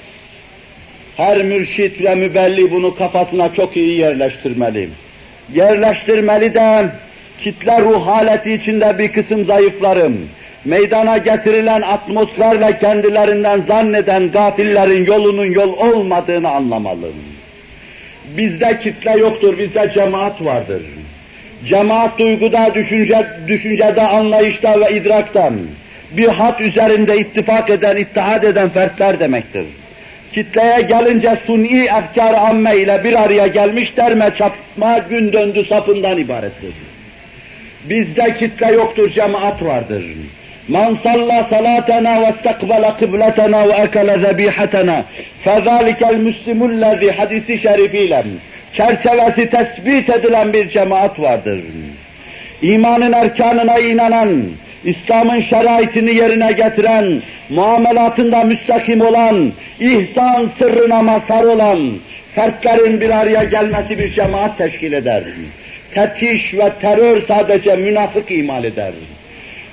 [SPEAKER 1] Her mürşit ve mübelli bunu kafasına çok iyi yerleştirmeli. Yerleştirmeli de kitle ruh haleti içinde bir kısım zayıflarım, meydana getirilen atmosferle kendilerinden zanneden gafillerin yolunun yol olmadığını anlamalı. Bizde kitle yoktur, bizde cemaat vardır. Cemaat duyguda, düşünce, düşüncede, anlayışta ve idraktan bir hat üzerinde ittifak eden, ittihad eden fertler demektir. Kitleye gelince suni efkar amme ile bir araya gelmiş derme çapma gün döndü sapından ibarettir. Bizde kitle yoktur, cemaat vardır. Man salla salatena ve istakbala kıbletena ve ekele zebihatena fezalikel müslimullezi hadisi şerifiyle çerçevesi tespit edilen bir cemaat vardır. İmanın erkanına inanan, İslam'ın şeraitini yerine getiren, muamelatında müstakim olan, ihsan sırrına mazhar olan, fertlerin bir araya gelmesi bir cemaat teşkil eder. Tetiş ve terör sadece münafık imal eder.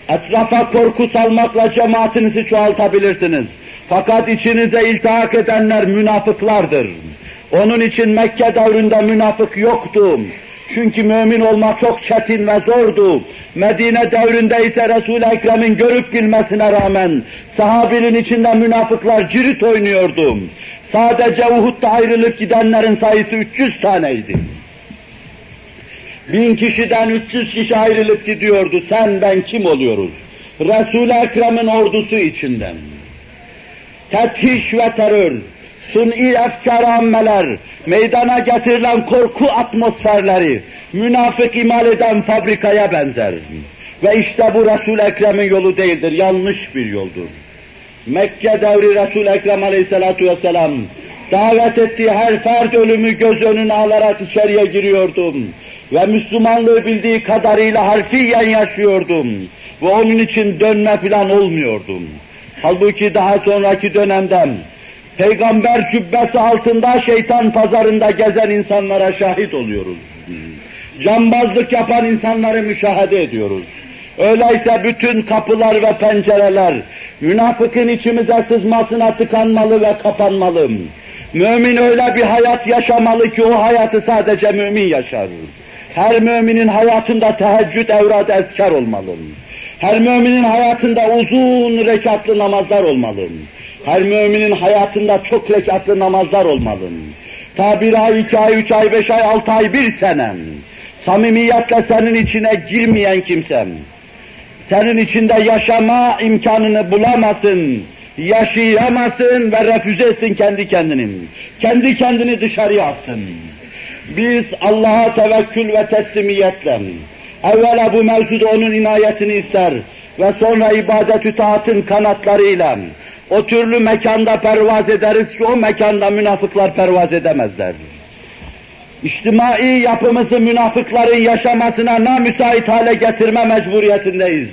[SPEAKER 1] Etrafa korku salmakla cemaatinizi çoğaltabilirsiniz. Fakat içinize iltihak edenler münafıklardır. Onun için Mekke devrinde münafık yoktu. Çünkü mümin olmak çok çetin ve zordu. Medine devrinde ise Resul-i Ekrem'in görüp bilmesine rağmen sahabinin içinde münafıklar cirit oynuyordu. Sadece Uhud'da ayrılıp gidenlerin sayısı 300 taneydi. Bin kişiden 300 kişi ayrılıp gidiyordu. Sen ben kim oluyoruz? Resul-i Ekrem'in ordusu içinden. Tetiş ve terör, suni efkar ammeler, meydana getirilen korku atmosferleri, münafık imal eden fabrikaya benzer. Ve işte bu Resul-i Ekrem'in yolu değildir, yanlış bir yoldur. Mekke devri Resul-i Ekrem aleyhissalatu vesselam, davet ettiği her fert ölümü göz önüne alarak içeriye giriyordum. Ve Müslümanlığı bildiği kadarıyla harfiyen yaşıyordum. Ve onun için dönme filan olmuyordum. Halbuki daha sonraki dönemde peygamber cübbesi altında şeytan pazarında gezen insanlara şahit oluyoruz. Cambazlık yapan insanları müşahede ediyoruz. Öyleyse bütün kapılar ve pencereler münafıkın içimize sızmasına tıkanmalı ve kapanmalı. Mümin öyle bir hayat yaşamalı ki o hayatı sadece mümin yaşar. Her müminin hayatında teheccüd evradı eskar olmalı. Her müminin hayatında uzun rekatlı namazlar olmalı. Her müminin hayatında çok rekatlı namazlar olmalı. Ta bir ay, iki ay, üç ay, beş ay, altı ay, bir sene. Samimiyetle senin içine girmeyen kimsem. Senin içinde yaşama imkanını bulamasın, yaşayamasın ve refüze etsin kendi kendinin. Kendi kendini dışarıya atsın. Biz Allah'a tevekkül ve teslimiyetle, evvela bu mevzuda onun inayetini ister ve sonra ibadet-ü taatın kanatlarıyla o türlü mekanda pervaz ederiz ki o mekanda münafıklar pervaz edemezler. İçtimai yapımızı münafıkların yaşamasına namüsait hale getirme mecburiyetindeyiz.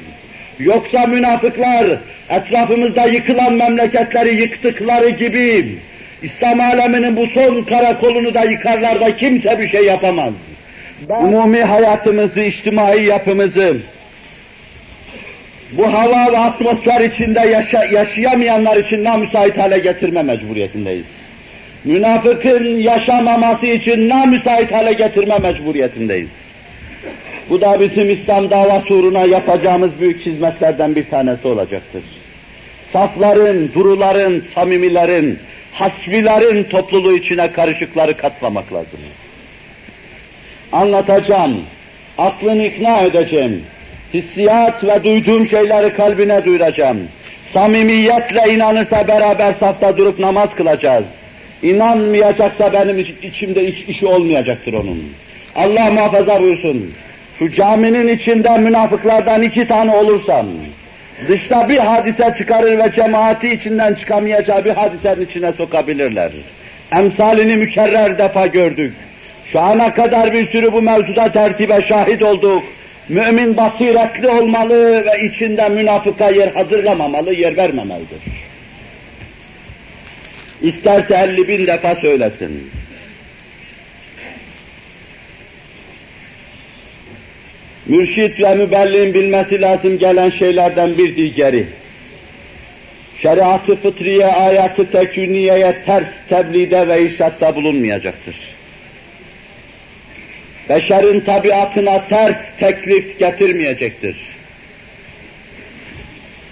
[SPEAKER 1] Yoksa münafıklar etrafımızda yıkılan memleketleri yıktıkları gibi İslam aleminin bu son karakolunu da yıkarlar da kimse bir şey yapamaz. Umumi hayatımızı, içtimai yapımızı, bu hava ve atmosfer içinde yaşa yaşayamayanlar için namüsait hale getirme mecburiyetindeyiz. Münafıkın yaşamaması için namüsait hale getirme mecburiyetindeyiz. Bu da bizim İslam davası uğruna yapacağımız büyük hizmetlerden bir tanesi olacaktır. Safların, duruların, samimilerin, hasbilerin topluluğu içine karışıkları katlamak lazım. Anlatacağım, aklını ikna edeceğim, hissiyat ve duyduğum şeyleri kalbine duyuracağım. Samimiyetle inanırsa beraber safta durup namaz kılacağız. İnanmayacaksa benim içimde iç, işi olmayacaktır onun. Allah muhafaza buyursun. Şu caminin içinde münafıklardan iki tane olursam, dışta bir hadise çıkarır ve cemaati içinden çıkamayacağı bir hadisenin içine sokabilirler. Emsalini mükerrer defa gördük. Şu ana kadar bir sürü bu mevzuda tertibe şahit olduk. Mümin basiretli olmalı ve içinde münafıka yer hazırlamamalı, yer vermemelidir. İsterse elli bin defa söylesin. Mürşit ve mübellin bilmesi lazım gelen şeylerden bir diğeri. Şeriatı fıtriye, ayatı teküniyeye ters tebliğde ve irşatta bulunmayacaktır. Beşerin tabiatına ters teklif getirmeyecektir.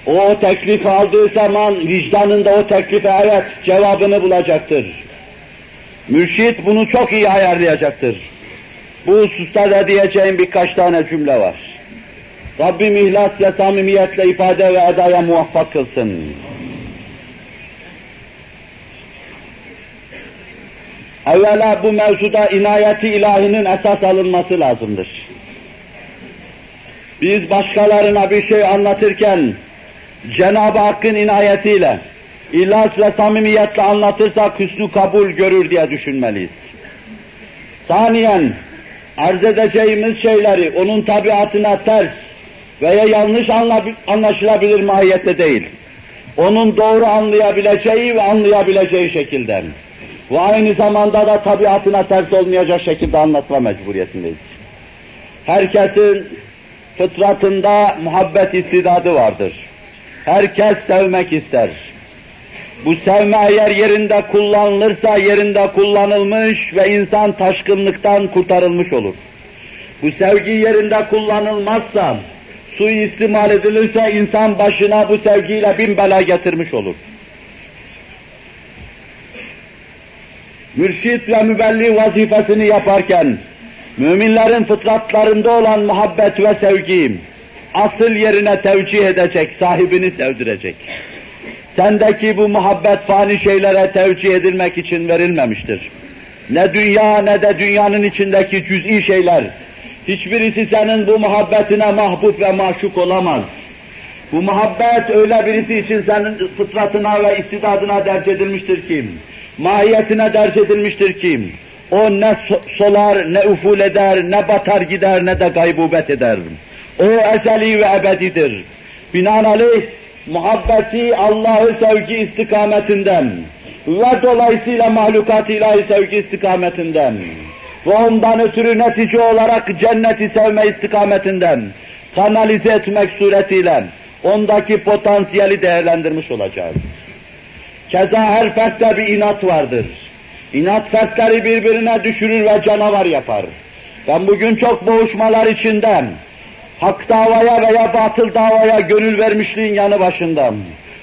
[SPEAKER 1] O teklif aldığı zaman vicdanında o teklife evet cevabını bulacaktır. Mürşit bunu çok iyi ayarlayacaktır. Bu hususta da diyeceğim birkaç tane cümle var. Rabbim ihlas ve samimiyetle ifade ve edaya muvaffak kılsın. Evvela bu mevzuda inayeti ilahinin esas alınması lazımdır. Biz başkalarına bir şey anlatırken Cenab-ı Hakk'ın inayetiyle, ihlas ve samimiyetle anlatırsak hüsnü kabul görür diye düşünmeliyiz. Saniyen, arz edeceğimiz şeyleri onun tabiatına ters veya yanlış anlaşılabilir mahiyette değil. Onun doğru anlayabileceği ve anlayabileceği şekilde ve aynı zamanda da tabiatına ters olmayacak şekilde anlatma mecburiyetindeyiz. Herkesin fıtratında muhabbet istidadı vardır. Herkes sevmek ister. Bu sevme eğer yerinde kullanılırsa yerinde kullanılmış ve insan taşkınlıktan kurtarılmış olur. Bu sevgi yerinde kullanılmazsa, suistimal edilirse insan başına bu sevgiyle bin bela getirmiş olur. Mürşit ve mübelli vazifesini yaparken, müminlerin fıtratlarında olan muhabbet ve sevgi, asıl yerine tevcih edecek, sahibini sevdirecek. Sendeki bu muhabbet fani şeylere tevcih edilmek için verilmemiştir. Ne dünya ne de dünyanın içindeki cüz'i şeyler, hiçbirisi senin bu muhabbetine mahbub ve maşuk olamaz. Bu muhabbet öyle birisi için senin fıtratına ve istidadına derc edilmiştir ki, mahiyetine derc edilmiştir ki, o ne solar, ne uful eder, ne batar gider, ne de gaybubet eder. O ezeli ve ebedidir. Binaenaleyh muhabbeti Allah'ı sevgi istikametinden ve dolayısıyla mahlukat ilahi sevgi istikametinden ve ondan ötürü netice olarak cenneti sevme istikametinden kanalize etmek suretiyle ondaki potansiyeli değerlendirmiş olacağız. Keza her fertte bir inat vardır. İnat fertleri birbirine düşürür ve canavar yapar. Ben bugün çok boğuşmalar içinden, hak davaya veya batıl davaya gönül vermişliğin yanı başındam.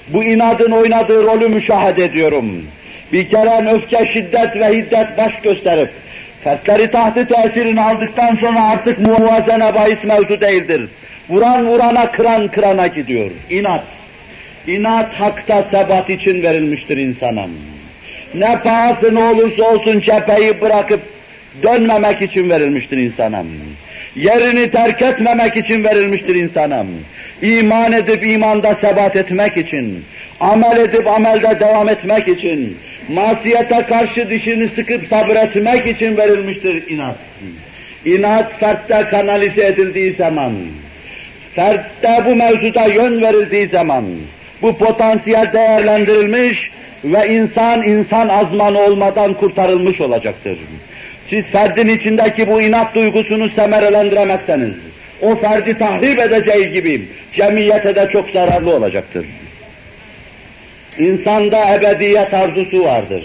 [SPEAKER 1] Bu inadın oynadığı rolü müşahede ediyorum. Bir kere öfke, şiddet ve hiddet baş gösterip, fertleri tahtı tesirini aldıktan sonra artık muvazene bahis mevzu değildir. Vuran vurana, kıran kırana gidiyor. İnat. İnat hakta sebat için verilmiştir insana. Ne pahası olursa olsun cepheyi bırakıp dönmemek için verilmiştir insana. Yerini terk etmemek için verilmiştir insana. İman edip imanda sebat etmek için, amel edip amelde devam etmek için, masiyete karşı dişini sıkıp sabretmek için verilmiştir inat. İnat fertte kanalize edildiği zaman, fertte bu mevzuda yön verildiği zaman, bu potansiyel değerlendirilmiş ve insan insan azmanı olmadan kurtarılmış olacaktır. Siz ferdin içindeki bu inat duygusunu semerelendiremezseniz, o ferdi tahrip edeceği gibi cemiyete de çok zararlı olacaktır. İnsanda ebediyet arzusu vardır.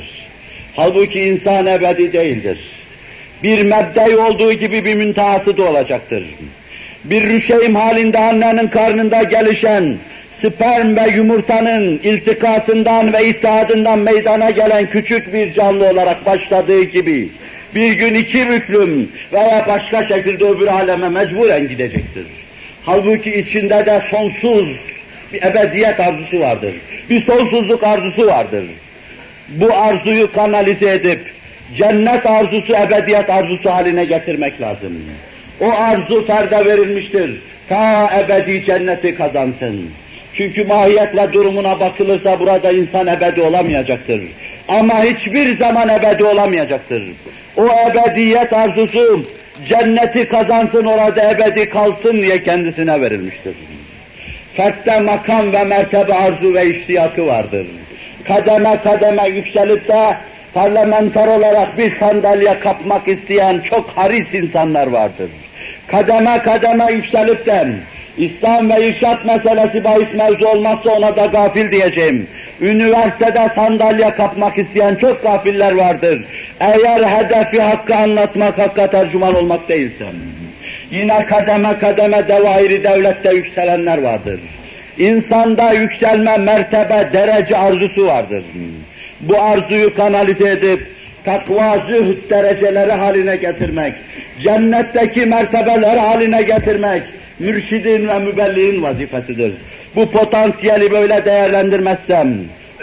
[SPEAKER 1] Halbuki insan ebedi değildir. Bir mebde olduğu gibi bir müntehası da olacaktır. Bir rüşeym halinde annenin karnında gelişen, sperm ve yumurtanın iltikasından ve ittihadından meydana gelen küçük bir canlı olarak başladığı gibi, bir gün iki büklüm veya başka şekilde öbür aleme mecburen gidecektir. Halbuki içinde de sonsuz bir ebediyet arzusu vardır. Bir sonsuzluk arzusu vardır. Bu arzuyu kanalize edip cennet arzusu, ebediyet arzusu haline getirmek lazım. O arzu ferde verilmiştir. Ta ebedi cenneti kazansın. Çünkü mahiyetle durumuna bakılırsa burada insan ebedi olamayacaktır. Ama hiçbir zaman ebedi olamayacaktır. O ebediyet arzusu cenneti kazansın orada ebedi kalsın diye kendisine verilmiştir. Fertte makam ve mertebe arzu ve iştiyakı vardır. Kademe kademe yükselip de parlamenter olarak bir sandalye kapmak isteyen çok haris insanlar vardır. Kademe kademe yükselip de İslam ve irşat meselesi bahis mevzu olmazsa ona da gafil diyeceğim. Üniversitede sandalye kapmak isteyen çok gafiller vardır. Eğer hedefi hakkı anlatmak, hakka tercüman olmak değilsen. Yine kademe kademe devairi devlette yükselenler vardır. İnsanda yükselme, mertebe, derece arzusu vardır. Bu arzuyu kanalize edip takva, zühd dereceleri haline getirmek, cennetteki mertebeler haline getirmek, mürşidin ve mübelliğin vazifesidir. Bu potansiyeli böyle değerlendirmezsem,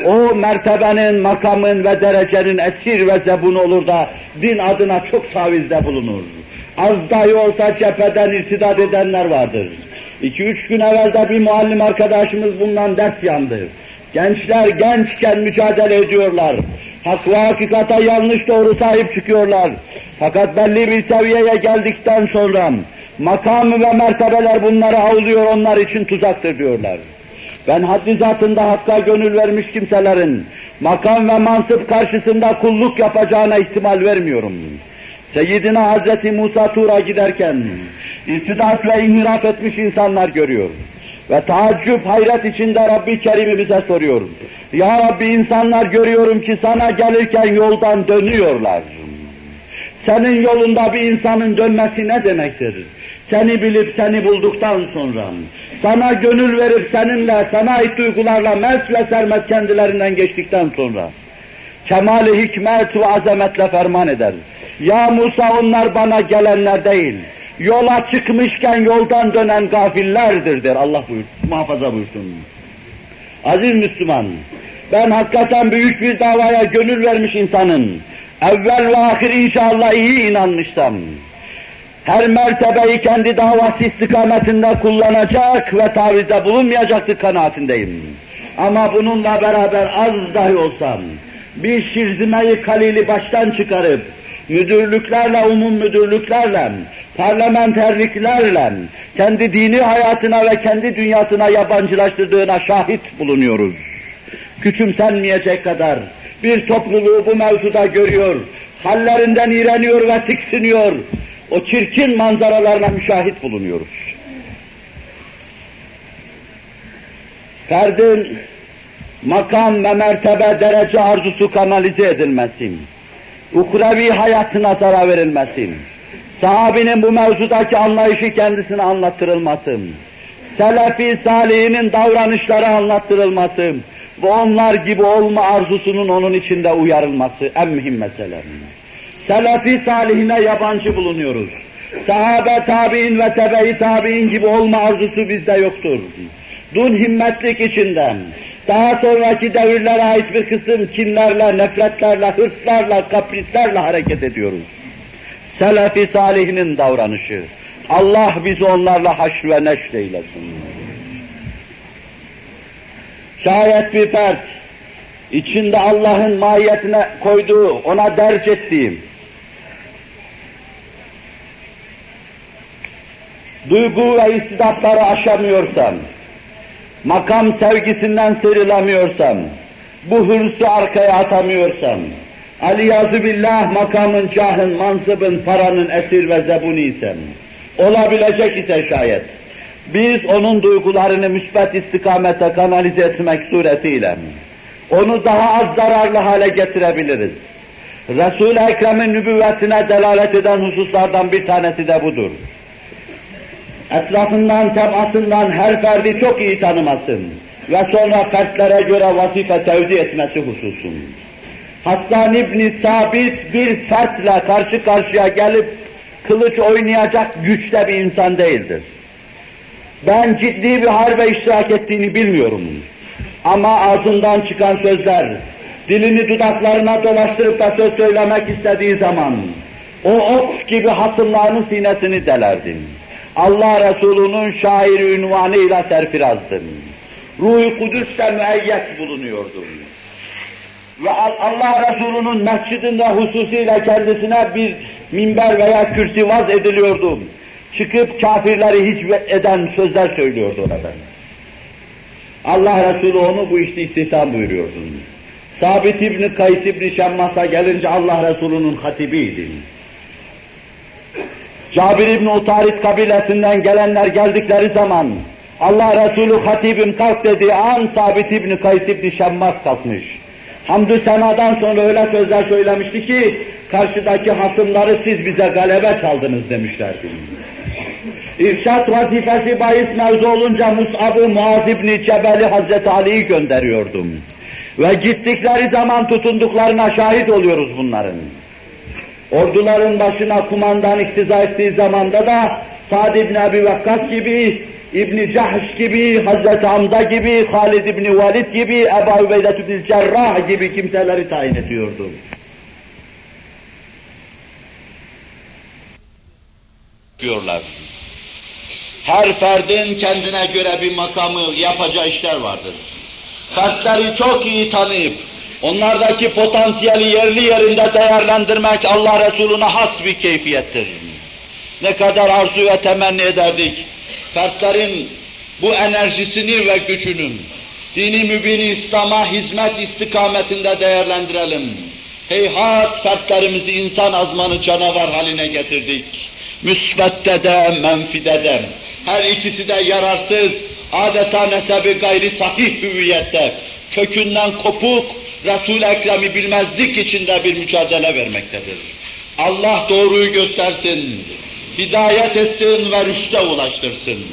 [SPEAKER 1] o mertebenin, makamın ve derecenin esir ve zebun olur da din adına çok tavizde bulunur. Az dahi olsa cepheden irtidat edenler vardır. İki üç gün evvelde bir muallim arkadaşımız bundan dert yandı. Gençler gençken mücadele ediyorlar. Hak ve hakikata yanlış doğru sahip çıkıyorlar. Fakat belli bir seviyeye geldikten sonra makam ve mertebeler bunları avlıyor, onlar için tuzaktır diyorlar. Ben haddi zatında hakka gönül vermiş kimselerin makam ve mansıp karşısında kulluk yapacağına ihtimal vermiyorum. Seyyidina Hazreti Musa Tur'a giderken irtidat ve inhiraf etmiş insanlar görüyor. Ve taaccüp, hayret içinde Rabbi Kerim'imize soruyor. Ya Rabbi insanlar görüyorum ki sana gelirken yoldan dönüyorlar. Senin yolunda bir insanın dönmesi ne demektir? Seni bilip seni bulduktan sonra, sana gönül verip seninle, sana ait duygularla mest ve sermez kendilerinden geçtikten sonra, kemali hikmet ve azametle ferman eder. Ya Musa onlar bana gelenler değil, yola çıkmışken yoldan dönen gafillerdir der Allah buyur, muhafaza buyursun. Aziz Müslüman, ben hakikaten büyük bir davaya gönül vermiş insanın, evvel ve ahir inşallah iyi inanmışsam, her mertebeyi kendi davası istikametinde kullanacak ve tavizde bulunmayacaktır kanaatindeyim. Ama bununla beraber az dahi olsam, bir şirzimeyi kalili baştan çıkarıp, müdürlüklerle, umum müdürlüklerle, parlamenterliklerle, kendi dini hayatına ve kendi dünyasına yabancılaştırdığına şahit bulunuyoruz. Küçümsenmeyecek kadar bir topluluğu bu mevzuda görüyor, hallerinden iğreniyor ve tiksiniyor, o çirkin manzaralarına müşahit bulunuyoruz. Ferdin makam ve mertebe derece arzusu kanalize edilmesi, uhrevi hayatına zarar verilmesi, sahabinin bu mevzudaki anlayışı kendisine anlattırılması, selefi salihinin davranışları anlattırılması ve onlar gibi olma arzusunun onun içinde uyarılması en mühim mesele. Selefi salihine yabancı bulunuyoruz. Sahabe tabi'in ve tebe-i tabi'in gibi olma arzusu bizde yoktur. Dun himmetlik içinden, daha sonraki devirlere ait bir kısım kinlerle, nefretlerle, hırslarla, kaprislerle hareket ediyoruz. Selefi salihinin davranışı. Allah bizi onlarla haşr ve neşr eylesin. Şayet bir fert, içinde Allah'ın mahiyetine koyduğu, ona derc ettiğim, duygu ve istidatları aşamıyorsam, makam sevgisinden sıyrılamıyorsam, bu hırsı arkaya atamıyorsam, aliyazü billah makamın, cahın, mansıbın, paranın esir ve zebuni isem, olabilecek ise şayet, biz onun duygularını müsbet istikamete kanalize etmek suretiyle, onu daha az zararlı hale getirebiliriz. Resul-i Ekrem'in nübüvvetine delalet eden hususlardan bir tanesi de budur etrafından, temasından her ferdi çok iyi tanımasın ve sonra fertlere göre vazife tevdi etmesi hususun. Hassan İbni Sabit bir fertle karşı karşıya gelip kılıç oynayacak güçte bir insan değildir. Ben ciddi bir harbe iştirak ettiğini bilmiyorum. Ama ağzından çıkan sözler, dilini dudaklarına dolaştırıp da söz söylemek istediği zaman, o ok gibi hasımlarının sinesini delerdim. Allah Resulü'nün şair ünvanıyla serfirazdım. Ruh-i Kudüs'te müeyyet bulunuyordum. Ve Allah Resulü'nün mescidinde hususiyle kendisine bir minber veya kürsi vaz ediliyordum. Çıkıp kafirleri hiç eden sözler söylüyordu orada. Allah Resulü onu bu işte istihdam buyuruyordu. Sabit İbni Kays İbni Şemmas'a gelince Allah Resulü'nün hatibiydi. Cabir İbni Utarit kabilesinden gelenler geldikleri zaman Allah Resulü hatibim kalk dediği an Sabit İbni Kays İbni Şemmas kalkmış. Hamdü senadan sonra öyle sözler söylemişti ki karşıdaki hasımları siz bize galebe çaldınız demişlerdi. İrşat vazifesi bahis mevzu olunca Mus'ab-ı Muaz İbni Cebeli Hazreti Ali'yi gönderiyordum. Ve gittikleri zaman tutunduklarına şahit oluyoruz bunların. Orduların başına kumandan iktiza ettiği zamanda da Sa'd ibn Abi Vakkas gibi, İbn Cahş gibi, Hazreti Hamza gibi, Halid ibn Valid gibi, Ebu Ubeydet ibn Cerrah gibi kimseleri tayin ediyordu. diyorlar. Her ferdin kendine göre bir makamı, yapacağı işler vardır. Fertleri çok iyi tanıyıp, onlardaki potansiyeli yerli yerinde değerlendirmek Allah Resulüne has bir keyfiyettir. Ne kadar arzu ve temenni ederdik. Fertlerin bu enerjisini ve gücünün dini mübini İslam'a hizmet istikametinde değerlendirelim. Heyhat fertlerimizi insan azmanı canavar haline getirdik. Müsbette de, menfide de. Her ikisi de yararsız, adeta nesebi gayri sahih hüviyette, kökünden kopuk, Resul-i Ekrem'i bilmezlik içinde bir mücadele vermektedir. Allah doğruyu göstersin, hidayet etsin ve rüşte ulaştırsın.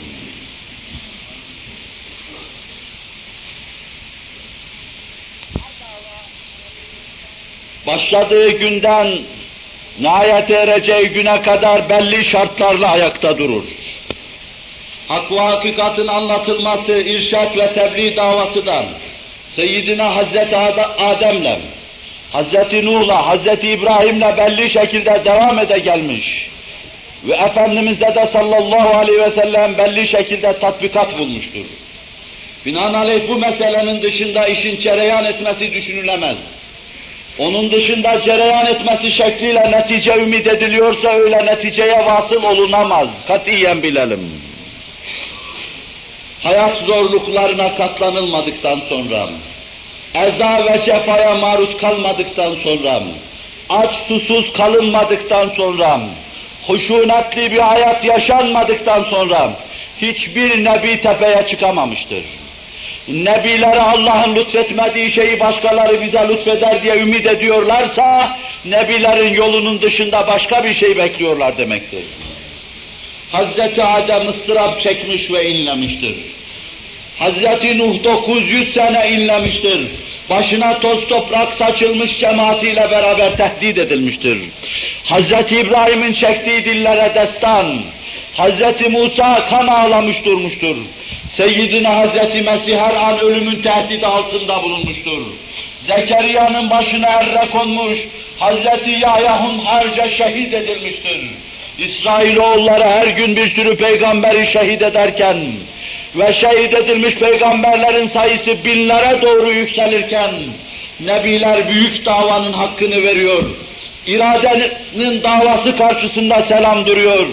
[SPEAKER 1] Başladığı günden nihayet ereceği güne kadar belli şartlarla ayakta durur. Hak ve hakikatin anlatılması, irşat ve tebliğ davasıdan, Seyyidina Hazreti Adem'le, Hazreti Nuh'la, Hazreti İbrahim'le belli şekilde devam ede gelmiş. Ve Efendimiz'de de sallallahu aleyhi ve sellem belli şekilde tatbikat bulmuştur. Binaenaleyh bu meselenin dışında işin cereyan etmesi düşünülemez. Onun dışında cereyan etmesi şekliyle netice ümit ediliyorsa öyle neticeye vasıl olunamaz. Katiyen bilelim. Hayat zorluklarına katlanılmadıktan sonra, eza ve cefaya maruz kalmadıktan sonra, aç susuz kalınmadıktan sonra, huşunetli bir hayat yaşanmadıktan sonra, hiçbir nebi tepeye çıkamamıştır. Nebilere Allah'ın lütfetmediği şeyi başkaları bize lütfeder diye ümit ediyorlarsa, Nebilerin yolunun dışında başka bir şey bekliyorlar demektir. Hazreti Adem ıstırap çekmiş ve inlemiştir. Hazreti Nuh 900 sene inlemiştir. Başına toz toprak saçılmış cemaatiyle beraber tehdit edilmiştir. Hazreti İbrahim'in çektiği dillere destan, Hazreti Musa kan ağlamış durmuştur. Seyyidina Hazreti Mesih her an ölümün tehdidi altında bulunmuştur. Zekeriya'nın başına erre konmuş, Hazreti Yahya harca şehit edilmiştir. İsrailoğulları her gün bir sürü peygamberi şehit ederken ve şehit edilmiş peygamberlerin sayısı binlere doğru yükselirken Nebiler büyük davanın hakkını veriyor. İradenin davası karşısında selam duruyor.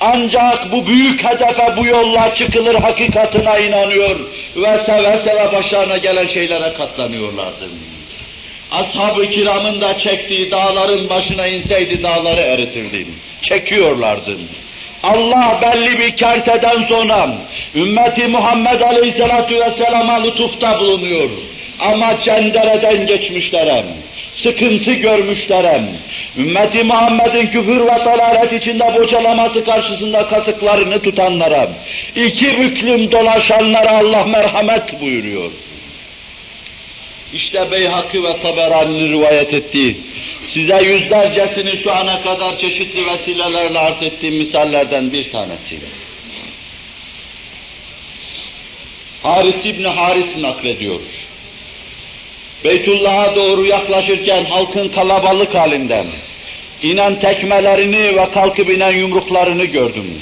[SPEAKER 1] Ancak bu büyük hedefe bu yolla çıkılır hakikatına inanıyor ve seve seve başlarına gelen şeylere katlanıyorlardı. Ashab-ı kiramın da çektiği dağların başına inseydi dağları eritirdi. Çekiyorlardı. Allah belli bir kerteden sonra ümmeti Muhammed Aleyhisselatü Vesselam'a lütufta bulunuyor. Ama cendereden geçmişlere, sıkıntı görmüşlere, ümmeti Muhammed'in küfür ve dalalet içinde bocalaması karşısında kasıklarını tutanlara, iki büklüm dolaşanlara Allah merhamet buyuruyor. İşte Beyhakı ve Taberani'nin rivayet ettiği, size yüzlercesini şu ana kadar çeşitli vesilelerle arz ettiğim misallerden bir tanesi. Haris İbni Haris naklediyor. Beytullah'a doğru yaklaşırken halkın kalabalık halinden inen tekmelerini ve kalkıp inen yumruklarını gördüm.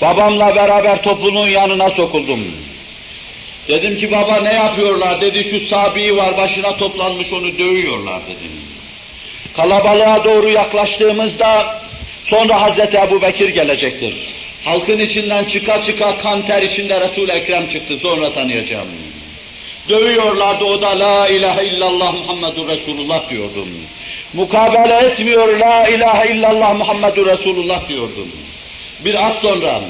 [SPEAKER 1] Babamla beraber topluluğun yanına sokuldum. Dedim ki baba ne yapıyorlar? Dedi şu sabi var başına toplanmış onu dövüyorlar dedim. Kalabalığa doğru yaklaştığımızda sonra Hazreti Ebu Bekir gelecektir. Halkın içinden çıka çıka kan ter içinde Resul-i Ekrem çıktı sonra tanıyacağım. Dövüyorlardı o da la ilahe illallah Muhammedur Resulullah diyordum. Mukabele etmiyor la ilahe illallah Muhammedur Resulullah diyordum. Bir az sonra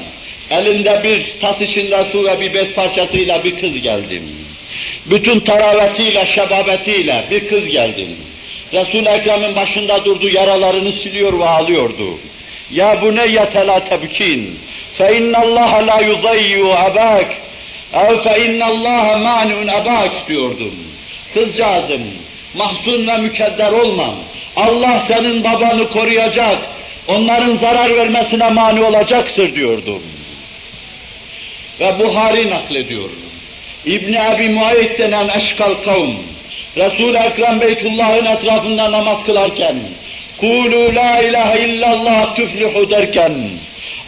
[SPEAKER 1] elinde bir tas içinde su ve bir bez parçasıyla bir kız geldi. Bütün taravetiyle, şebabetiyle bir kız geldi. Resul-i Ekrem'in başında durdu, yaralarını siliyor ve ağlıyordu. Ya bu ne la tebkin, fe innallaha la yudayyu abak, ev fe innallaha mani'un abak diyordum. Kızcağızım, mahzun ve mükedder olma. Allah senin babanı koruyacak, onların zarar vermesine mani olacaktır diyordum. Ve Buhari naklediyor. İbn Abi Muayit denen eşkal kavm, Resul-i Ekrem Beytullah'ın etrafında namaz kılarken, Kulu la ilahe illallah tüflihu derken,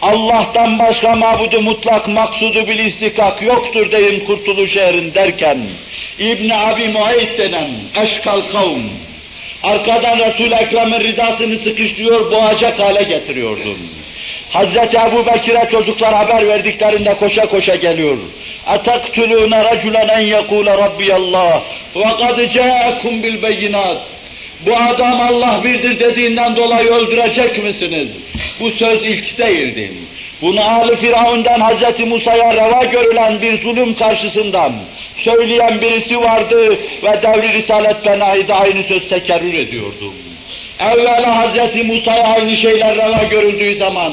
[SPEAKER 1] Allah'tan başka mabudu mutlak maksudu bil istikak yoktur deyin kurtuluş erin derken, İbn Abi Muayit denen eşkal kavm, arkadan Resul-i Ekrem'in ridasını sıkıştırıyor, boğacak hale getiriyordum. Hazreti Ebu Bekir'e çocuklar haber verdiklerinde koşa koşa geliyor. اَتَقْتُلُونَ رَجُلًا اَنْ يَقُولَ رَبِّيَ اللّٰهِ وَقَدْ جَاءَكُمْ بِالْبَيِّنَاتِ Bu adam Allah birdir dediğinden dolayı öldürecek misiniz? Bu söz ilk değildi. Bunu Ali Firavun'dan Hz. Musa'ya reva görülen bir zulüm karşısından söyleyen birisi vardı ve devri Risalet Benahi'de aynı söz tekerrür ediyordu. Evvela Hz. Musa'ya aynı şeyler reva görüldüğü zaman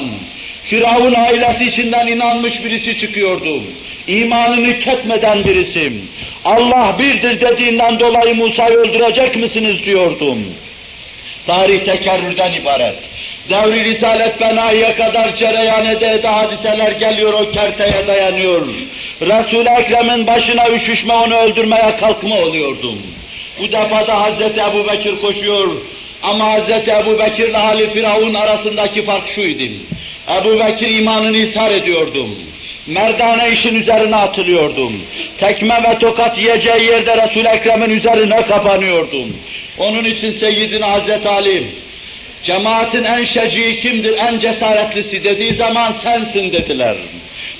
[SPEAKER 1] Firavun ailesi içinden inanmış birisi çıkıyordu. İmanını ketmeden birisi. Allah birdir dediğinden dolayı Musa'yı öldürecek misiniz diyordum. Tarih tekerrürden ibaret. Devri Risalet Benahi'ye kadar cereyan ede ede hadiseler geliyor, o kerteye dayanıyor. Resul-i Ekrem'in başına üşüşme, onu öldürmeye kalkma oluyordum. Bu defa da Hazreti Ebu Bekir koşuyor. Ama Hazreti Ebu Bekir ile Ali Firavun arasındaki fark şuydu. Ebu Bekir imanını ishar ediyordum. Merdane işin üzerine atılıyordum. Tekme ve tokat yiyeceği yerde Resul-i Ekrem'in üzerine kapanıyordum. Onun için Seyyidina Hazreti Ali, cemaatin en şecii kimdir, en cesaretlisi dediği zaman sensin dediler.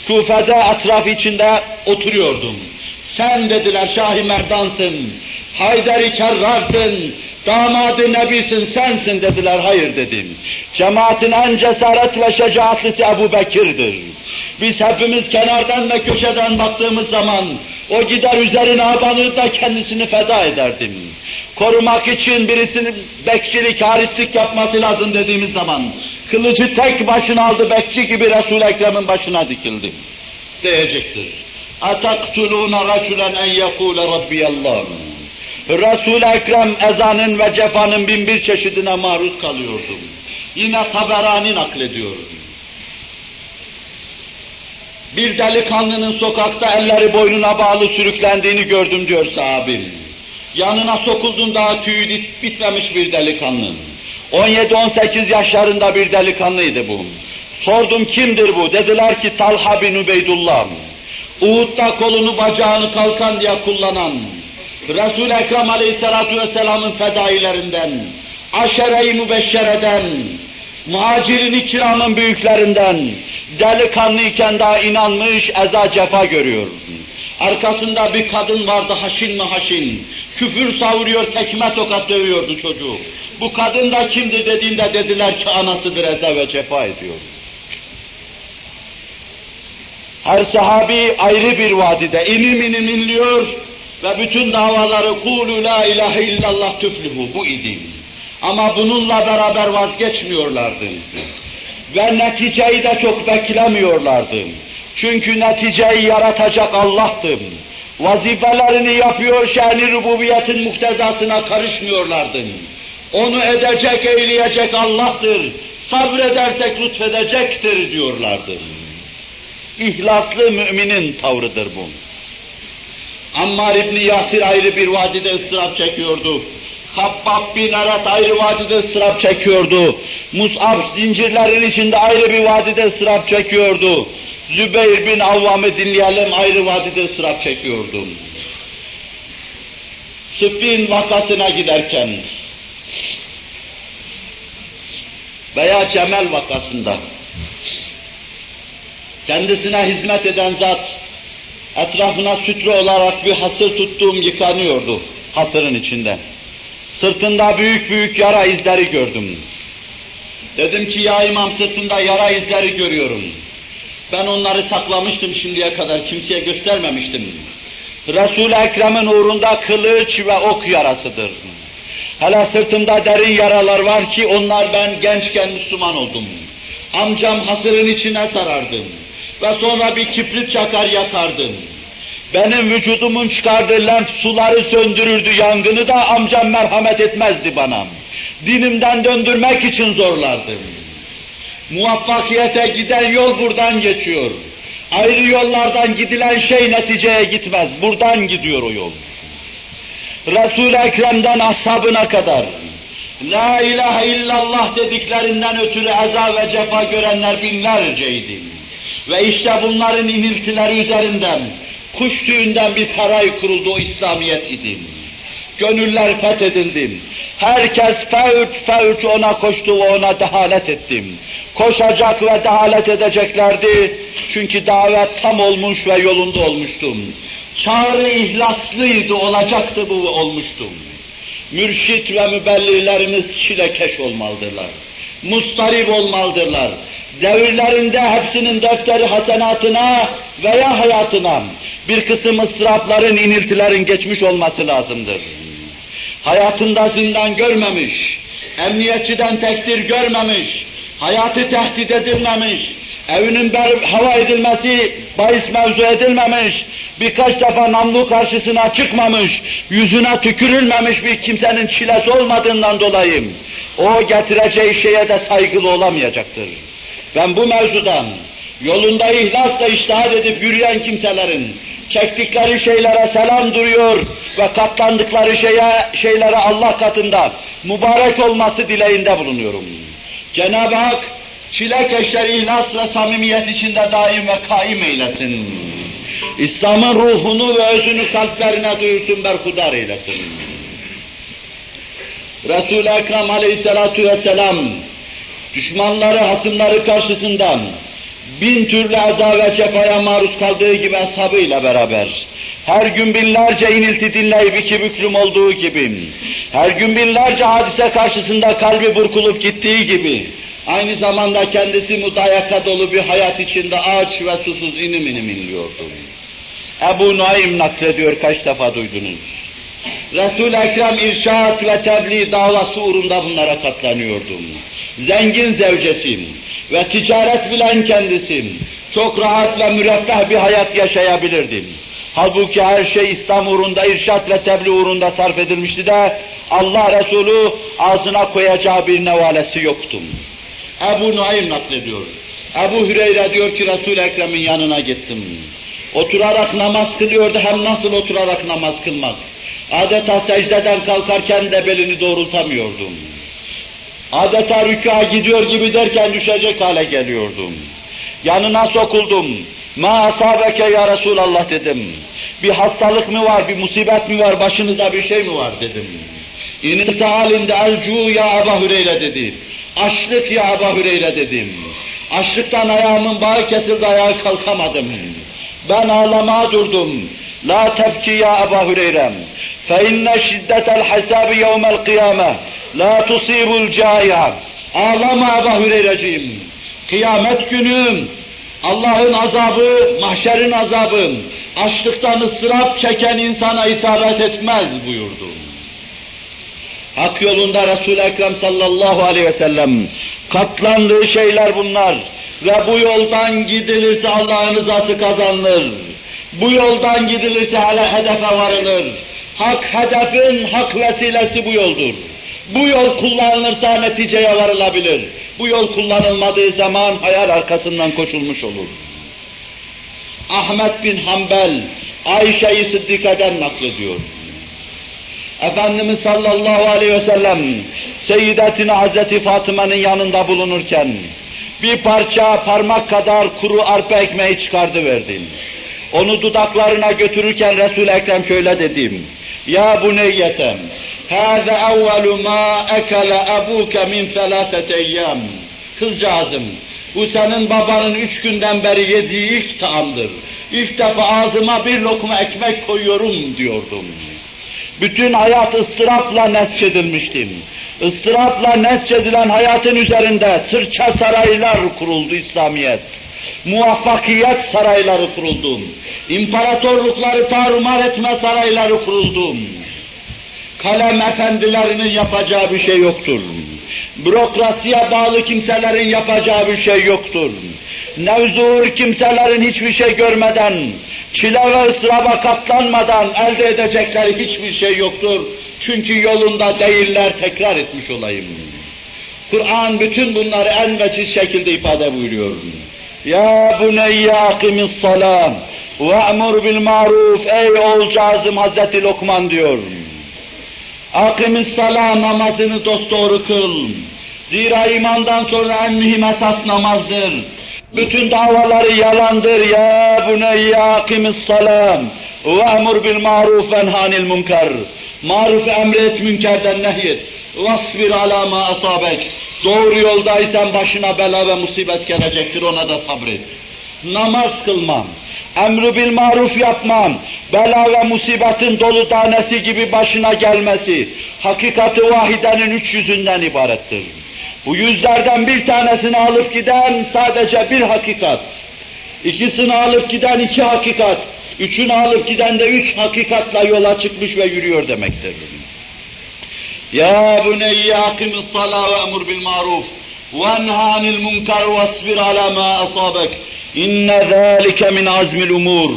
[SPEAKER 1] Kufede etraf içinde oturuyordum. Sen dediler Şah-ı Merdansın, Haydar-ı Kerrarsın, damadı nebisin sensin dediler, hayır dedim. Cemaatin en cesaret ve şecaatlisi Ebu Bekir'dir. Biz hepimiz kenardan ve köşeden baktığımız zaman o gider üzerine abanır da kendisini feda ederdim. Korumak için birisinin bekçilik, harislik yapması lazım dediğimiz zaman kılıcı tek başına aldı bekçi gibi Resul-i Ekrem'in başına dikildi. Diyecektir. اَتَقْتُلُونَ رَجُلًا اَنْ يَقُولَ رَبِّيَ اللّٰهِ Resul-i Ekrem ezanın ve cefanın bin bir çeşidine maruz kalıyordum. Yine Taberani naklediyor. Bir delikanlının sokakta elleri boynuna bağlı sürüklendiğini gördüm diyor sahabim. Yanına sokuldum daha tüyü bitmemiş bir delikanlı. 17-18 yaşlarında bir delikanlıydı bu. Sordum kimdir bu? Dediler ki Talha bin Ubeydullah. Uhud'da kolunu bacağını kalkan diye kullanan, Resul-i Ekrem Aleyhisselatü Vesselam'ın fedailerinden, aşere-i mübeşşereden, muhacirin kiramın büyüklerinden, delikanlıyken daha inanmış, eza cefa görüyor. Arkasında bir kadın vardı haşin mi haşin, küfür savuruyor, tekme tokat dövüyordu çocuğu. Bu kadın da kimdir dediğinde dediler ki anasıdır eza ve cefa ediyor. Her sahabi ayrı bir vadide inim inim inliyor ve bütün davaları kulu la ilahe illallah tüflühü bu idi. Ama bununla beraber vazgeçmiyorlardı. Ve neticeyi de çok beklemiyorlardı. Çünkü neticeyi yaratacak Allah'tı. Vazifelerini yapıyor, şerni rububiyetin muhtezasına karışmıyorlardı. Onu edecek, eyleyecek Allah'tır. Sabredersek lütfedecektir diyorlardı. İhlaslı müminin tavrıdır bu. Ammar İbni Yasir ayrı bir vadide ıstırap çekiyordu. Habbab bin Arat ayrı vadide ıstırap çekiyordu. Mus'ab zincirlerin içinde ayrı bir vadide ıstırap çekiyordu. Zübeyir bin Avvam'ı dinleyelim ayrı vadide ıstırap çekiyordu. Sıffin vakasına giderken veya Cemel vakasında kendisine hizmet eden zat etrafına sütre olarak bir hasır tuttuğum yıkanıyordu hasırın içinde. Sırtında büyük büyük yara izleri gördüm. Dedim ki ya imam sırtında yara izleri görüyorum. Ben onları saklamıştım şimdiye kadar, kimseye göstermemiştim. Resul-i Ekrem'in uğrunda kılıç ve ok yarasıdır. Hala sırtımda derin yaralar var ki onlar ben gençken Müslüman oldum. Amcam hasırın içine sarardım. Ve sonra bir kibrit çakar yakardım. Benim vücudumun çıkardığı lenf suları söndürürdü yangını da amcam merhamet etmezdi bana. Dinimden döndürmek için zorlardım. Muvaffakiyete giden yol buradan geçiyor. Ayrı yollardan gidilen şey neticeye gitmez. Buradan gidiyor o yol. Resul-i Ekrem'den ashabına kadar La ilahe illallah dediklerinden ötürü eza ve cefa görenler binlerceydi. Ve işte bunların iniltileri üzerinden, kuş tüyünden bir saray kuruldu o İslamiyet idi. Gönüller fethedildi. Herkes fevç fevç ona koştu ve ona dehalet ettim. Koşacak ve dehalet edeceklerdi. Çünkü davet tam olmuş ve yolunda olmuştum. Çağrı ihlaslıydı, olacaktı bu olmuştu. Mürşit ve mübellilerimiz çilekeş olmalıdırlar. Mustarip olmalıdırlar. Devirlerinde hepsinin defteri hasenatına veya hayatına bir kısım ıstırapların, iniltilerin geçmiş olması lazımdır. Hayatında zindan görmemiş, emniyetçiden tekdir görmemiş, hayatı tehdit edilmemiş, evinin hava edilmesi bahis mevzu edilmemiş, birkaç defa namlu karşısına çıkmamış, yüzüne tükürülmemiş bir kimsenin çilesi olmadığından dolayı o getireceği şeye de saygılı olamayacaktır. Ben bu mevzudan yolunda ihlasla iştihad edip yürüyen kimselerin çektikleri şeylere selam duruyor ve katlandıkları şeye, şeylere Allah katında mübarek olması dileğinde bulunuyorum. Cenab-ı Hak çilekeşleri ihlas ve samimiyet içinde daim ve kaim eylesin. İslam'ın ruhunu ve özünü kalplerine duyursun, berhudar eylesin. Resul-i Ekrem aleyhissalatu vesselam düşmanları, hasımları karşısında bin türlü aza ve cefaya maruz kaldığı gibi ashabıyla beraber, her gün binlerce inilti dinleyip iki büklüm olduğu gibi, her gün binlerce hadise karşısında kalbi burkulup gittiği gibi, aynı zamanda kendisi mudayaka dolu bir hayat içinde aç ve susuz inim inim inliyordu. Ebu Naim naklediyor kaç defa duydunuz. Resul-i Ekrem irşat ve tebliğ davası uğrunda bunlara katlanıyordum. Zengin zevcesim ve ticaret bilen kendisim. Çok rahat ve müreffeh bir hayat yaşayabilirdim. Halbuki her şey İslam uğrunda, irşat ve tebliğ uğrunda sarf edilmişti de Allah Resulü ağzına koyacağı bir nevalesi yoktu. Ebu Nuaym naklediyor. Ebu Hüreyre diyor ki Resul-i Ekrem'in yanına gittim. Oturarak namaz kılıyordu, hem nasıl oturarak namaz kılmak. Adeta secdeden kalkarken de belini doğrultamıyordum. Adeta rükûa gidiyor gibi derken düşecek hale geliyordum. Yanına sokuldum. Ma asabeke ya Resulallah dedim. Bir hastalık mı var, bir musibet mi var, başınızda bir şey mi var dedim. İnilti halinde elcu ya Aba Hüreyre dedi. Açlık ya Aba Hüreyre dedim. Açlıktan ayağımın bağı kesildi, ayağa kalkamadım. Ben ağlamaya durdum. La tebki ya Ebu Hüreyre. Fe inne şiddetel hesabi yevmel kıyame. La tusibul caya. Ağlama Ebu Hüreyreciğim. Kıyamet günü Allah'ın azabı, mahşerin azabı, açlıktan ıstırap çeken insana isabet etmez buyurdu. Hak yolunda Resul-i Ekrem sallallahu aleyhi ve sellem katlandığı şeyler bunlar. Ve bu yoldan gidilirse Allah'ın rızası kazanılır. Bu yoldan gidilirse hala hedefe varılır. Hak hedefin hak vesilesi bu yoldur. Bu yol kullanılırsa neticeye varılabilir. Bu yol kullanılmadığı zaman hayal arkasından koşulmuş olur. Ahmet bin Hanbel Ayşe-i Sıddika'dan naklediyor. Efendimiz sallallahu aleyhi ve sellem Seyyidetine Hazreti Fatıma'nın yanında bulunurken bir parça parmak kadar kuru arpa ekmeği çıkardı verdim. Onu dudaklarına götürürken Resul-i Ekrem şöyle dedim. Ya bu neyyetem, هذا أول ما أكل أبوك min ثلاثة أيام. Kızcağızım, bu senin babanın üç günden beri yediği ilk taamdır. İlk defa ağzıma bir lokma ekmek koyuyorum diyordum. Bütün hayat ıstırapla nesçedilmiştim. ıstırapla nesçedilen hayatın üzerinde sırça saraylar kuruldu İslamiyet. Muvaffakiyet sarayları kuruldu. İmparatorlukları tarumar etme sarayları kuruldu. Kalem efendilerinin yapacağı bir şey yoktur. Bürokrasiye bağlı kimselerin yapacağı bir şey yoktur. Nevzur kimselerin hiçbir şey görmeden, çile ve ıstıraba katlanmadan elde edecekleri hiçbir şey yoktur. Çünkü yolunda değiller tekrar etmiş olayım. Kur'an bütün bunları en veciz şekilde ifade buyuruyor. Ya buneyye akimis salam ve emur bil maruf ey oğulcağızım Hazreti Lokman diyor. Akimis salam namazını dosdoğru kıl. Zira imandan sonra en mühim esas namazdır. Bütün davaları yalandır ya buneyye akimis salam ve emur bil maruf ve enhanil munkar. Maruf emret, münkerden nehyet. Vasbir ala ma asabek. Doğru yoldaysan başına bela ve musibet gelecektir, ona da sabret. Namaz kılmam, emri bil maruf yapmam, bela ve musibetin dolu tanesi gibi başına gelmesi, hakikati vahidenin üç yüzünden ibarettir. Bu yüzlerden bir tanesini alıp giden sadece bir hakikat, ikisini alıp giden iki hakikat, üçünü alıp giden de üç hakikatla yola çıkmış ve yürüyor demektir. Ya buneyye akimis salâ ve emur bil maruf. Ve enhânil munkar vasbir alâ mâ asâbek inne zâlike min azmil umur.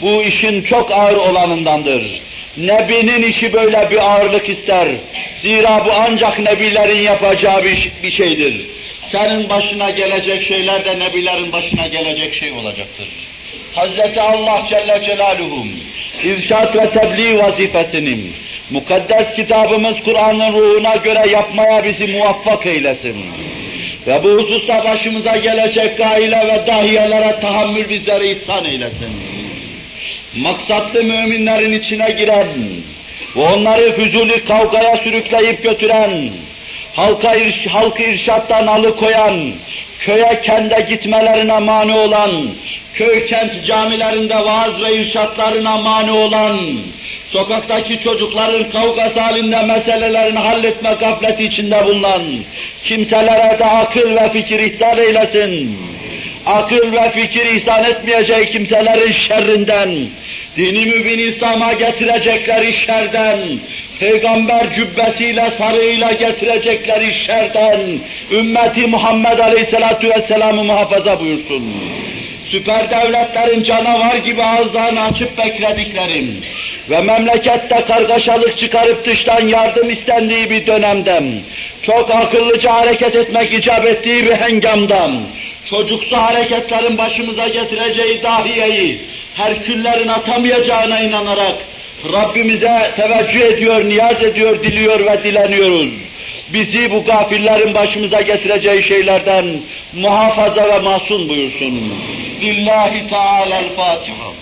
[SPEAKER 1] Bu işin çok ağır olanındandır. Nebinin işi böyle bir ağırlık ister. Zira bu ancak nebilerin yapacağı bir, bir şeydir. Senin başına gelecek şeyler de nebilerin başına gelecek şey olacaktır. Hazreti Allah Celle Celaluhu irşat ve tebliğ vazifesinin mukaddes kitabımız Kur'an'ın ruhuna göre yapmaya bizi muvaffak eylesin. Ve bu hususta başımıza gelecek gaile ve dahiyelere tahammül bizlere ihsan eylesin. Maksatlı müminlerin içine giren ve onları füzuli kavgaya sürükleyip götüren, halka irş, halkı irşattan alıkoyan, köye kende gitmelerine mani olan, köy kent camilerinde vaaz ve irşatlarına mani olan, sokaktaki çocukların kavgası halinde meselelerini halletme gafleti içinde bulunan, kimselere de akıl ve fikir ihsan eylesin. Akıl ve fikir ihsan etmeyeceği kimselerin şerrinden, dini mübin İslam'a getirecekleri şerden, peygamber cübbesiyle sarığıyla getirecekleri şerden, ümmeti Muhammed Aleyhisselatü Vesselam'ı muhafaza buyursun. Süper devletlerin canavar gibi ağızlarını açıp beklediklerim ve memlekette kargaşalık çıkarıp dıştan yardım istendiği bir dönemden, çok akıllıca hareket etmek icap ettiği bir hengamdan, çocuksu hareketlerin başımıza getireceği dahiyeyi, Herküllerin atamayacağına inanarak Rabbimize teveccüh ediyor, niyaz ediyor, diliyor ve dileniyoruz. Bizi bu gafillerin başımıza getireceği şeylerden muhafaza ve masum buyursun. Lillahi Teala'l-Fatiha.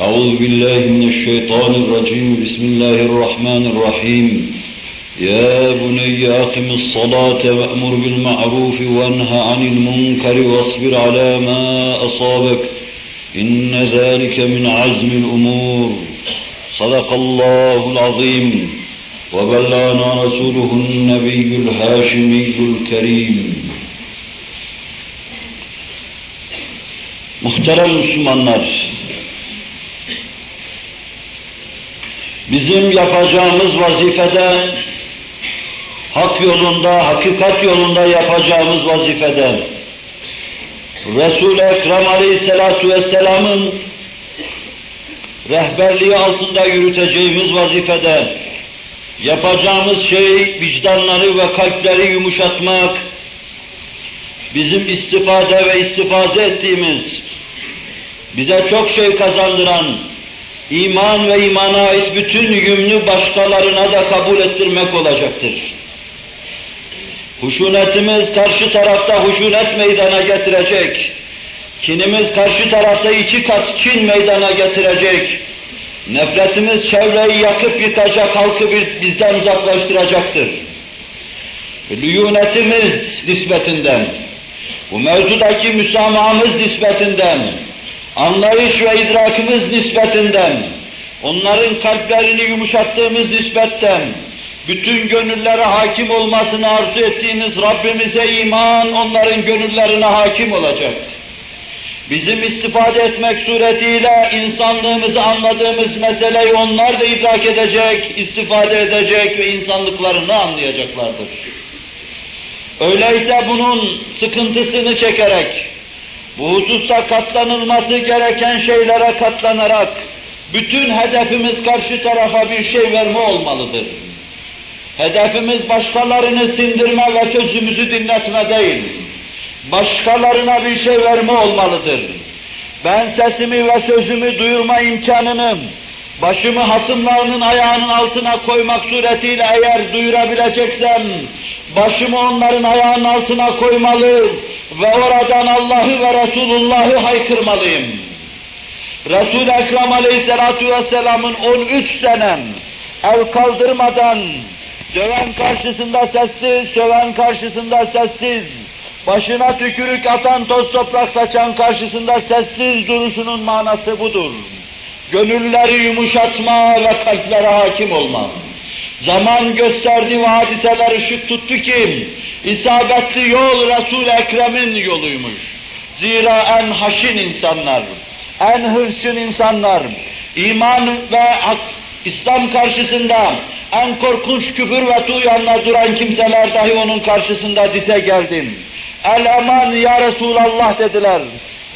[SPEAKER 2] أعوذ بالله من الشيطان الرجيم. بسم الله الرحمن الرحيم. يا بني أقم الصلاة وأمر بالمعروف وانهى عن المنكر واصبر على ما أصابك. إن ذلك من عزم الأمور.
[SPEAKER 1] صدق الله العظيم. وبلغنا رسوله النبي الهاشمي الكريم. Muhterem Müslümanlar, bizim yapacağımız vazifede, hak yolunda, hakikat yolunda yapacağımız vazifede, Resul-i Ekrem Aleyhisselatü Vesselam'ın rehberliği altında yürüteceğimiz vazifede yapacağımız şey vicdanları ve kalpleri yumuşatmak, bizim istifade ve istifaze ettiğimiz, bize çok şey kazandıran, iman ve imana ait bütün yümlü başkalarına da kabul ettirmek olacaktır. Huşunetimiz karşı tarafta huşunet meydana getirecek. Kinimiz karşı tarafta iki kat kin meydana getirecek. Nefretimiz çevreyi yakıp yıkacak, halkı bizden uzaklaştıracaktır. Lüyunetimiz nispetinden, bu mevzudaki müsamahımız nispetinden, anlayış ve idrakımız nispetinden, onların kalplerini yumuşattığımız nispetten, bütün gönüllere hakim olmasını arzu ettiğimiz Rabbimize iman onların gönüllerine hakim olacak. Bizim istifade etmek suretiyle insanlığımızı anladığımız meseleyi onlar da idrak edecek, istifade edecek ve insanlıklarını anlayacaklardır. Öyleyse bunun sıkıntısını çekerek, bu hususta katlanılması gereken şeylere katlanarak, bütün hedefimiz karşı tarafa bir şey verme olmalıdır. Hedefimiz başkalarını sindirme ve sözümüzü dinletme değil. Başkalarına bir şey verme olmalıdır. Ben sesimi ve sözümü duyurma imkanını başımı hasımlarının ayağının altına koymak suretiyle eğer duyurabileceksem, başımı onların ayağının altına koymalı ve oradan Allah'ı ve Resulullah'ı haykırmalıyım. Resul-i Ekrem Aleyhisselatü Vesselam'ın 13 senem el kaldırmadan döven karşısında sessiz, söven karşısında sessiz, başına tükürük atan toz toprak saçan karşısında sessiz duruşunun manası budur. Gönülleri yumuşatma ve kalplere hakim olma. Zaman gösterdi ve hadiseler ışık tuttu ki, isabetli yol Resul-i Ekrem'in yoluymuş. Zira en haşin insanlar, en hırçın insanlar, iman ve İslam karşısında en korkunç küfür ve tuğyanla duran kimseler dahi onun karşısında dize geldim. El eman ya Resulallah dediler.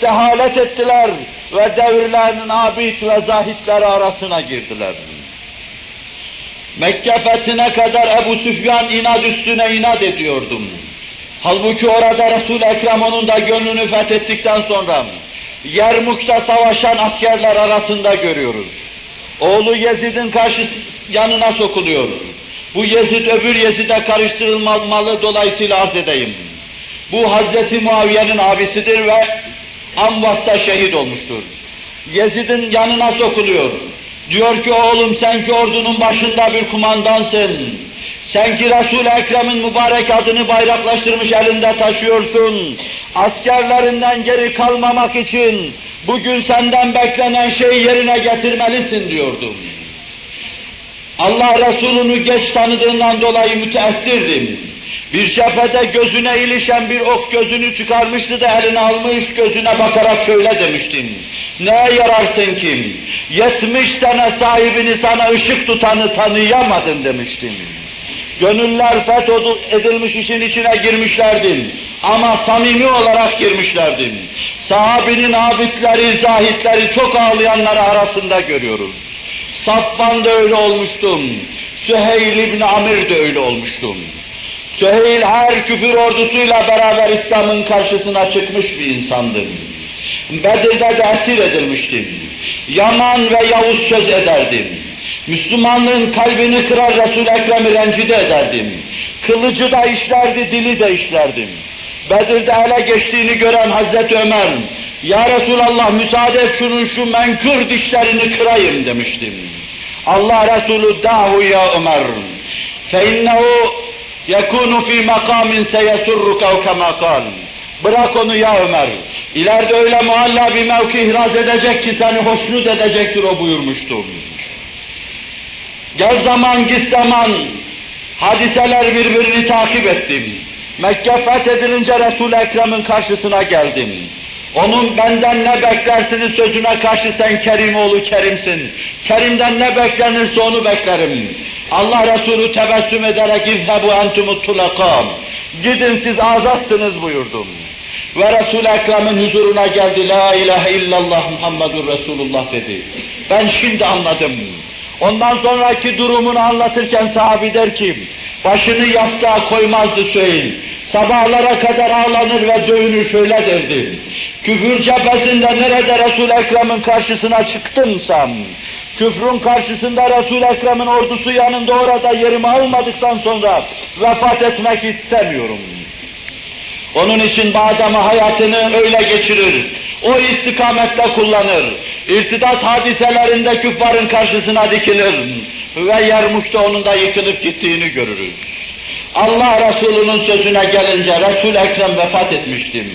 [SPEAKER 1] Cehalet ettiler ve devirlerin abid ve zahitleri arasına girdiler. Mekke fethine kadar Ebu Süfyan inat üstüne inat ediyordum. Halbuki orada Resul-i Ekrem onun da gönlünü fethettikten sonra Yermuk'ta savaşan askerler arasında görüyoruz. Oğlu Yezid'in karşı yanına sokuluyor. Bu Yezid öbür Yezid'e karıştırılmalı dolayısıyla arz edeyim. Bu Hazreti Muaviye'nin abisidir ve Amvas'ta şehit olmuştur. Yezid'in yanına sokuluyor. Diyor ki oğlum sen ki ordunun başında bir kumandansın. Sen ki Resul-i Ekrem'in mübarek adını bayraklaştırmış elinde taşıyorsun. Askerlerinden geri kalmamak için bugün senden beklenen şeyi yerine getirmelisin diyordum. Allah Resulü'nü geç tanıdığından dolayı müteessirdim. Bir cephede gözüne ilişen bir ok gözünü çıkarmıştı da eline almış gözüne bakarak şöyle demiştim. Neye yararsın ki? Yetmiş sene sahibini sana ışık tutanı tanıyamadın demiştim. Gönüller feth edilmiş işin içine girmişlerdim. Ama samimi olarak girmişlerdim. Sahabinin abidleri, zahitleri çok ağlayanları arasında görüyoruz. Safvan da öyle olmuştum. Süheyl İbni Amir de öyle olmuştum. Süheyl her küfür ordusuyla beraber İslam'ın karşısına çıkmış bir insandı. Bedir'de de esir edilmiştim. Yaman ve Yavuz söz ederdim. Müslümanlığın kalbini kırar Resul-i Ekrem'i rencide ederdim. Kılıcı da işlerdi, dili de işlerdim. Bedir'de ele geçtiğini gören Hazreti Ömer, Ya Resulallah müsaade et şunun şu menkür dişlerini kırayım demiştim. Allah Resulü dahu ya Ömer. فَاِنَّهُ يَكُونُ ف۪ي مَقَامٍ سَيَسُرُّكَ كَمَا قَالٍ Bırak onu ya Ömer. İleride öyle muhalla bir mevki ihraz edecek ki seni hoşnut edecektir o buyurmuştur. Gel zaman git zaman hadiseler birbirini takip ettim. Mekke fethedilince Resul-i Ekrem'in karşısına geldim. Onun benden ne beklersiniz sözüne karşı sen Kerimoğlu Kerimsin. Kerim'den ne beklenirse onu beklerim. Allah Resulü tebessüm ederek اِذْهَبُ اَنْتُمُ tulakam. Gidin siz azatsınız buyurdum. Ve Resul-i Ekrem'in huzuruna geldi. La ilahe illallah Muhammedur Resulullah dedi. Ben şimdi anladım. Ondan sonraki durumunu anlatırken sahabi der ki, başını yastığa koymazdı Süheyl. Sabahlara kadar ağlanır ve dövünür şöyle derdi. Küfür cephesinde nerede Resul-i Ekrem'in karşısına çıktımsam, küfrün karşısında Resul-i Ekrem'in ordusu yanında orada yerimi almadıktan sonra vefat etmek istemiyorum. Onun için Badem'e hayatını öyle geçirir. O istikamette kullanır. İrtidat hadiselerinde küffarın karşısına dikilir. Ve Yermuk'ta onun da yıkılıp gittiğini görürüz. Allah Resulü'nün sözüne gelince Resul-i Ekrem vefat etmiştim.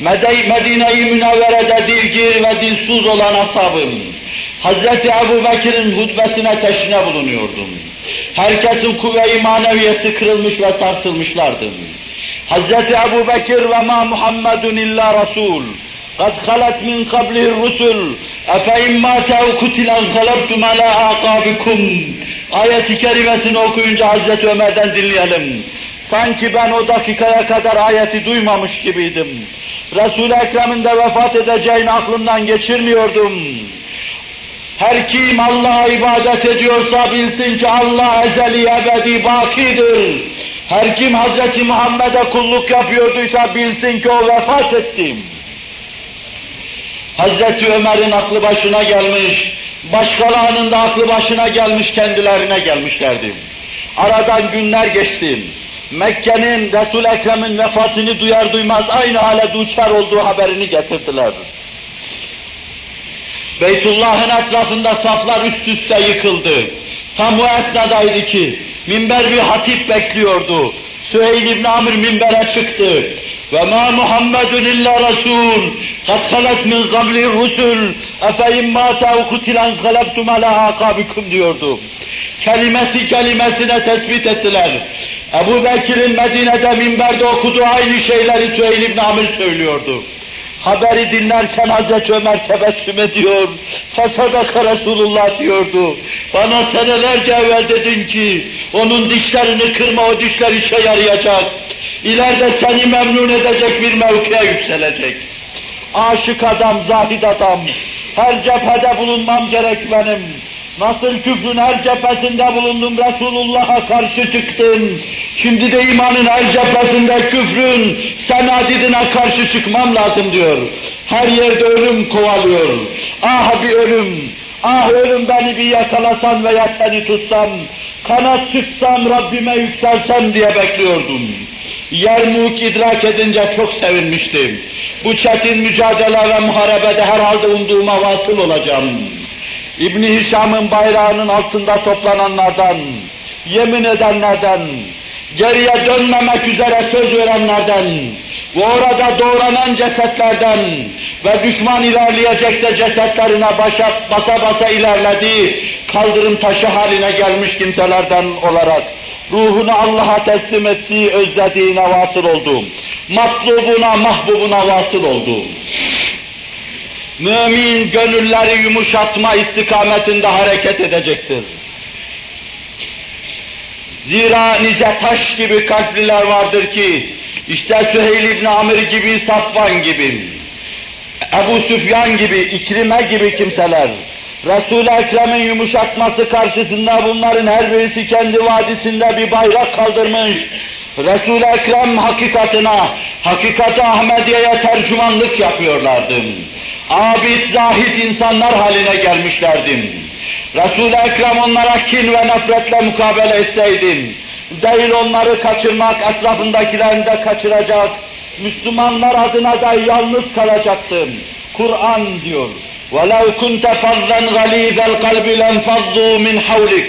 [SPEAKER 1] Medine-i Münevvere'de dilgir ve dilsuz olan ashabım, Hz. Ebu Bekir'in hutbesine teşne bulunuyordum. Herkesin kuvve-i maneviyesi kırılmış ve sarsılmışlardı. Hz. Ebu Bekir ve ma Muhammedun illa Resul. قد خلت من قبله الرسل أفإن مات أو قتل انقلبتم على أعقابكم Ayet-i kerimesini okuyunca Hazreti Ömer'den dinleyelim. Sanki ben o dakikaya kadar ayeti duymamış gibiydim. Resul-i Ekrem'in de vefat edeceğini aklımdan geçirmiyordum. Her kim Allah'a ibadet ediyorsa bilsin ki Allah ezeli ebedi bakidir. Her kim Hz. Muhammed'e kulluk yapıyorduysa bilsin ki o vefat etti. Hazreti Ömer'in aklı başına gelmiş, başkalarının da aklı başına gelmiş kendilerine gelmişlerdi. Aradan günler geçti. Mekke'nin Resul Ekrem'in vefatını duyar duymaz aynı hale duçar olduğu haberini getirdiler. Beytullah'ın etrafında saflar üst üste yıkıldı. Tam o esnadaydı ki minber bir hatip bekliyordu. Süheyl İbn Amr minbere çıktı. Ve ma Muhammedun illa Resul. Kad halet min qabli rusul. Efe ev kutilen galebtum ala akabikum diyordu. Kelimesi kelimesine tespit ettiler. Ebu Bekir'in Medine'de minberde okuduğu aynı şeyleri Süheyl İbn Amr söylüyordu. Haberi dinlerken Hazreti Ömer tebessüm ediyor. Fasadaka Resulullah diyordu. Bana senelerce evvel dedin ki onun dişlerini kırma o dişler işe yarayacak. İleride seni memnun edecek bir mevkiye yükselecek. Aşık adam, zahid adam. Her cephede bulunmam gerek benim. Nasıl küfrün her cephesinde bulundum, Resulullah'a karşı çıktım. Şimdi de imanın her cephesinde küfrün senadidine karşı çıkmam lazım diyor. Her yerde ölüm kovalıyor. Ah bir ölüm, ah ölüm beni bir yakalasan veya seni tutsam, kanat çıksam Rabbime yükselsem diye bekliyordum. Yermuk idrak edince çok sevinmiştim. Bu çetin mücadele ve muharebede herhalde umduğuma vasıl olacağım. İbni Hişam'ın bayrağının altında toplananlardan, yemin edenlerden, geriye dönmemek üzere söz verenlerden ve orada doğranan cesetlerden ve düşman ilerleyecekse cesetlerine başa, basa basa ilerledi, kaldırım taşı haline gelmiş kimselerden olarak ruhunu Allah'a teslim ettiği, özlediğine vasıl oldu. Matlubuna, mahbubuna vasıl oldu. Mümin gönülleri yumuşatma istikametinde hareket edecektir. Zira nice taş gibi kalpliler vardır ki, işte Süheyl İbn Amir gibi, Safvan gibi, Ebu Süfyan gibi, İkrime gibi kimseler, Resul-i Ekrem'in yumuşatması karşısında bunların her birisi kendi vadisinde bir bayrak kaldırmış. Resul-i Ekrem hakikatına, hakikati Ahmediye'ye tercümanlık yapıyorlardı. Abid, zahid insanlar haline gelmişlerdi. Resul-i Ekrem onlara kin ve nefretle mukabele etseydim, değil onları kaçırmak, etrafındakilerini de kaçıracak, Müslümanlar adına da yalnız kalacaktım. Kur'an diyor. وَلَوْ كُنْتَ فَضًّا غَل۪يذَ الْقَلْبِ لَنْفَضُّوا مِنْ حَوْلِكَ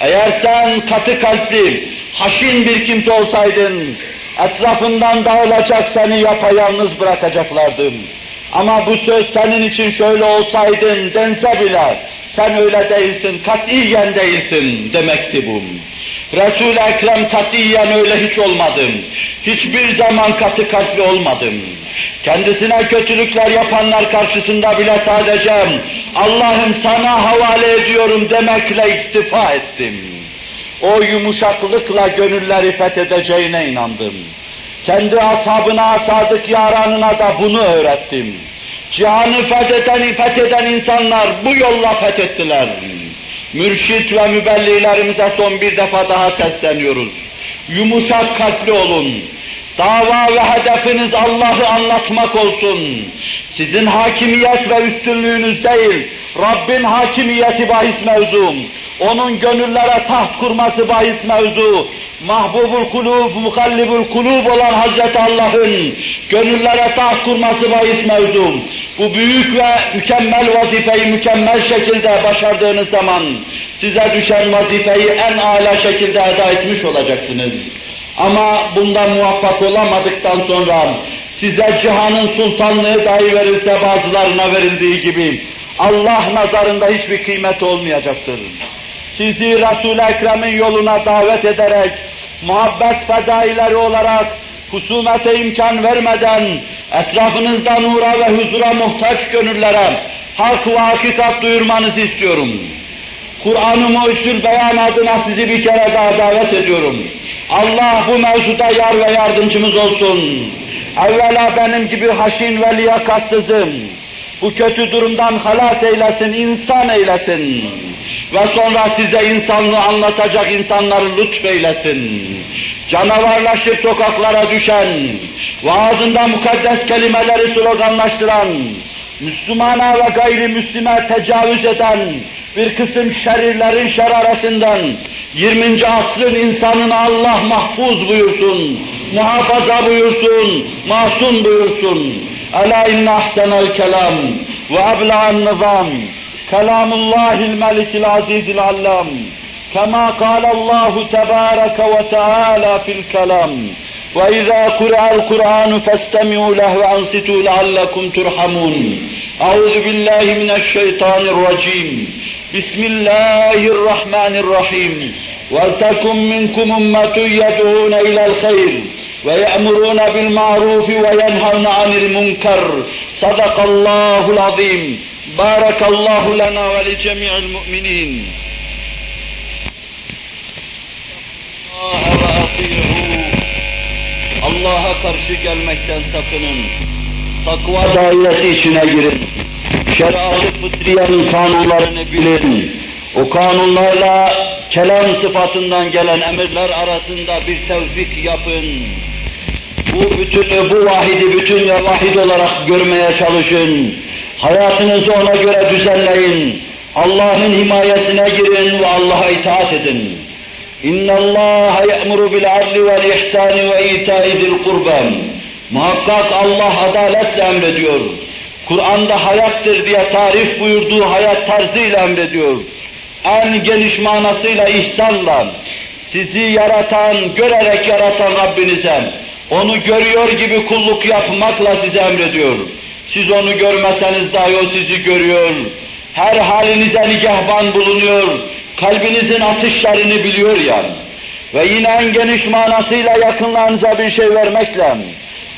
[SPEAKER 1] Eğer sen katı kalpli, haşin bir kimse olsaydın, etrafından dağılacak seni yapayalnız bırakacaklardım. Ama bu söz senin için şöyle olsaydın dense bile, sen öyle değilsin, katiyen değilsin demekti bu. Resul-i Ekrem katiyen öyle hiç olmadım. Hiçbir zaman katı kalpli olmadım. Kendisine kötülükler yapanlar karşısında bile sadece Allah'ım sana havale ediyorum demekle iktifa ettim. O yumuşaklıkla gönülleri fethedeceğine inandım. Kendi ashabına, sadık yaranına da bunu öğrettim. Cihanı fetheden, fetheden insanlar bu yolla fethettiler. Mürşit ve mübellilerimize son bir defa daha sesleniyoruz. Yumuşak kalpli olun. Dava ve hedefiniz Allah'ı anlatmak olsun. Sizin hakimiyet ve üstünlüğünüz değil, Rabbin hakimiyeti bahis mevzu. Onun gönüllere taht kurması bahis mevzu. Mahbubul kulub, mukallibul kulub olan Hazreti Allah'ın gönüllere taht kurması bahis mevzu. Bu büyük ve mükemmel vazifeyi mükemmel şekilde başardığınız zaman size düşen vazifeyi en âlâ şekilde eda etmiş olacaksınız. Ama bundan muvaffak olamadıktan sonra size cihanın sultanlığı dahi verilse bazılarına verildiği gibi Allah nazarında hiçbir kıymet olmayacaktır. Sizi Resul-i Ekrem'in yoluna davet ederek muhabbet fedaileri olarak husumete imkan vermeden etrafınızda nura ve huzura muhtaç gönüllere hak ve hakikat duyurmanızı istiyorum. Kur'an-ı Mucizül Beyan adına sizi bir kere daha davet ediyorum. Allah bu mevzuda yar ve yardımcımız olsun. Evvela benim gibi haşin ve liyakatsızım. Bu kötü durumdan halas eylesin, insan eylesin. Ve sonra size insanlığı anlatacak insanları lütfeylesin. Canavarlaşıp sokaklara düşen, vaazında mukaddes kelimeleri sloganlaştıran, Müslümana ve gayrimüslime tecavüz eden bir kısım şerirlerin şeraresinden 20. asrın insanını Allah mahfuz buyursun, muhafaza buyursun, masum buyursun. Ela inna ahsenel kelam ve abla'an nizam kelamullahil melikil azizil allam kema kâlallahu tebâreke ve teâlâ fil kelam. وإذا قرأ القرآن فاستمعوا له وأنصتوا لعلكم ترحمون. أعوذ بالله من الشيطان الرجيم. بسم الله الرحمن الرحيم. ولتكن منكم أمة يدعون إلى الخير ويأمرون بالمعروف وينهون عن المنكر. صدق الله العظيم. بارك الله لنا ولجميع المؤمنين. الله وأطيعوا Allah'a karşı gelmekten sakının. Takva dairesi içine girin. Şeriat-ı fıtriyenin kanunlarını bilin. O kanunlarla kelam sıfatından gelen emirler arasında bir tevfik yapın. Bu bütünü, bu vahidi bütün ve vahid olarak görmeye çalışın. Hayatınızı ona göre düzenleyin. Allah'ın himayesine girin ve Allah'a itaat edin. İnna Allah ya'muru bil adli vel ihsani ve ita'i kurban. Muhakkak Allah adaletle emrediyor. Kur'an'da hayattır diye tarif buyurduğu hayat tarzıyla emrediyor. En geniş manasıyla ihsanla, sizi yaratan, görerek yaratan Rabbinize, onu görüyor gibi kulluk yapmakla size emrediyor. Siz onu görmeseniz dahi o sizi görüyor. Her halinize nigahban bulunuyor Kalbinizin atışlarını biliyor yani. Ve yine en geniş manasıyla yakınlarınıza bir şey vermekle,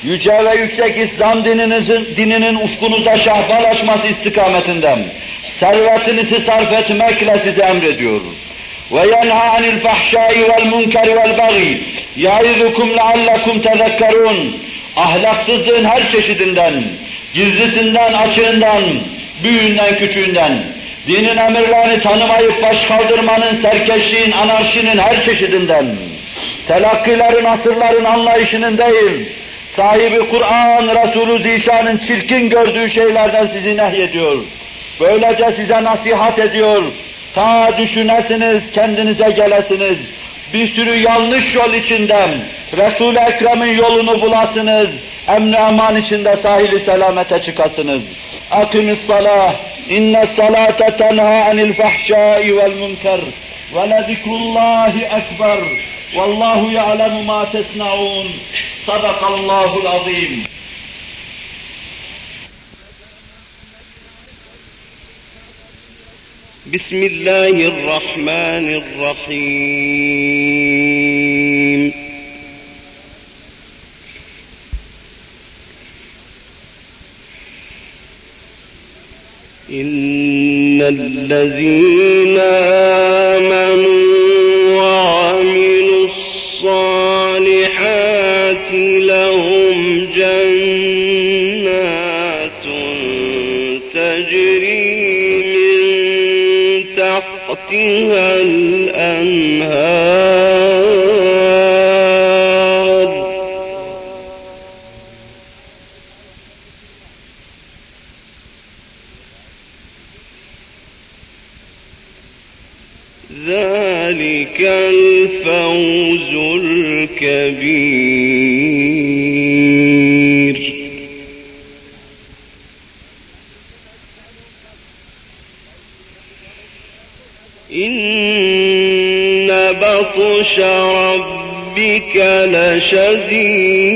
[SPEAKER 1] yüce ve yüksek İslam dininizin, dininin ufkunuza şahbal açması istikametinden, servetinizi sarf etmekle size emrediyor. وَيَنْهَا عَنِ الْفَحْشَاءِ وَالْمُنْكَرِ وَالْبَغِيِ يَعِذُكُمْ لَعَلَّكُمْ تَذَكَّرُونَ Ahlaksızlığın her çeşidinden, gizlisinden, açığından, büyüğünden, küçüğünden, dinin emirlerini tanımayıp baş kaldırmanın, serkeşliğin, anarşinin her çeşidinden, telakkilerin, asırların anlayışının değil, sahibi Kur'an, Resulü Zişan'ın çirkin gördüğü şeylerden sizi nehyediyor. Böylece size nasihat ediyor. Ta düşünesiniz, kendinize gelesiniz. Bir sürü yanlış yol içinden Resul-i Ekrem'in yolunu bulasınız. Emni eman içinde sahili selamete çıkasınız. Akimis salah. إن الصلاة تنهى عن الفحشاء والمنكر ولذكر الله أكبر والله يعلم ما تصنعون صدق الله العظيم
[SPEAKER 3] بسم الله الرحمن الرحيم إن الذين آمنوا وعملوا الصالحات لهم جنات تجري من تحتها الأنهار الفوز الكبير إن بطش ربك لشديد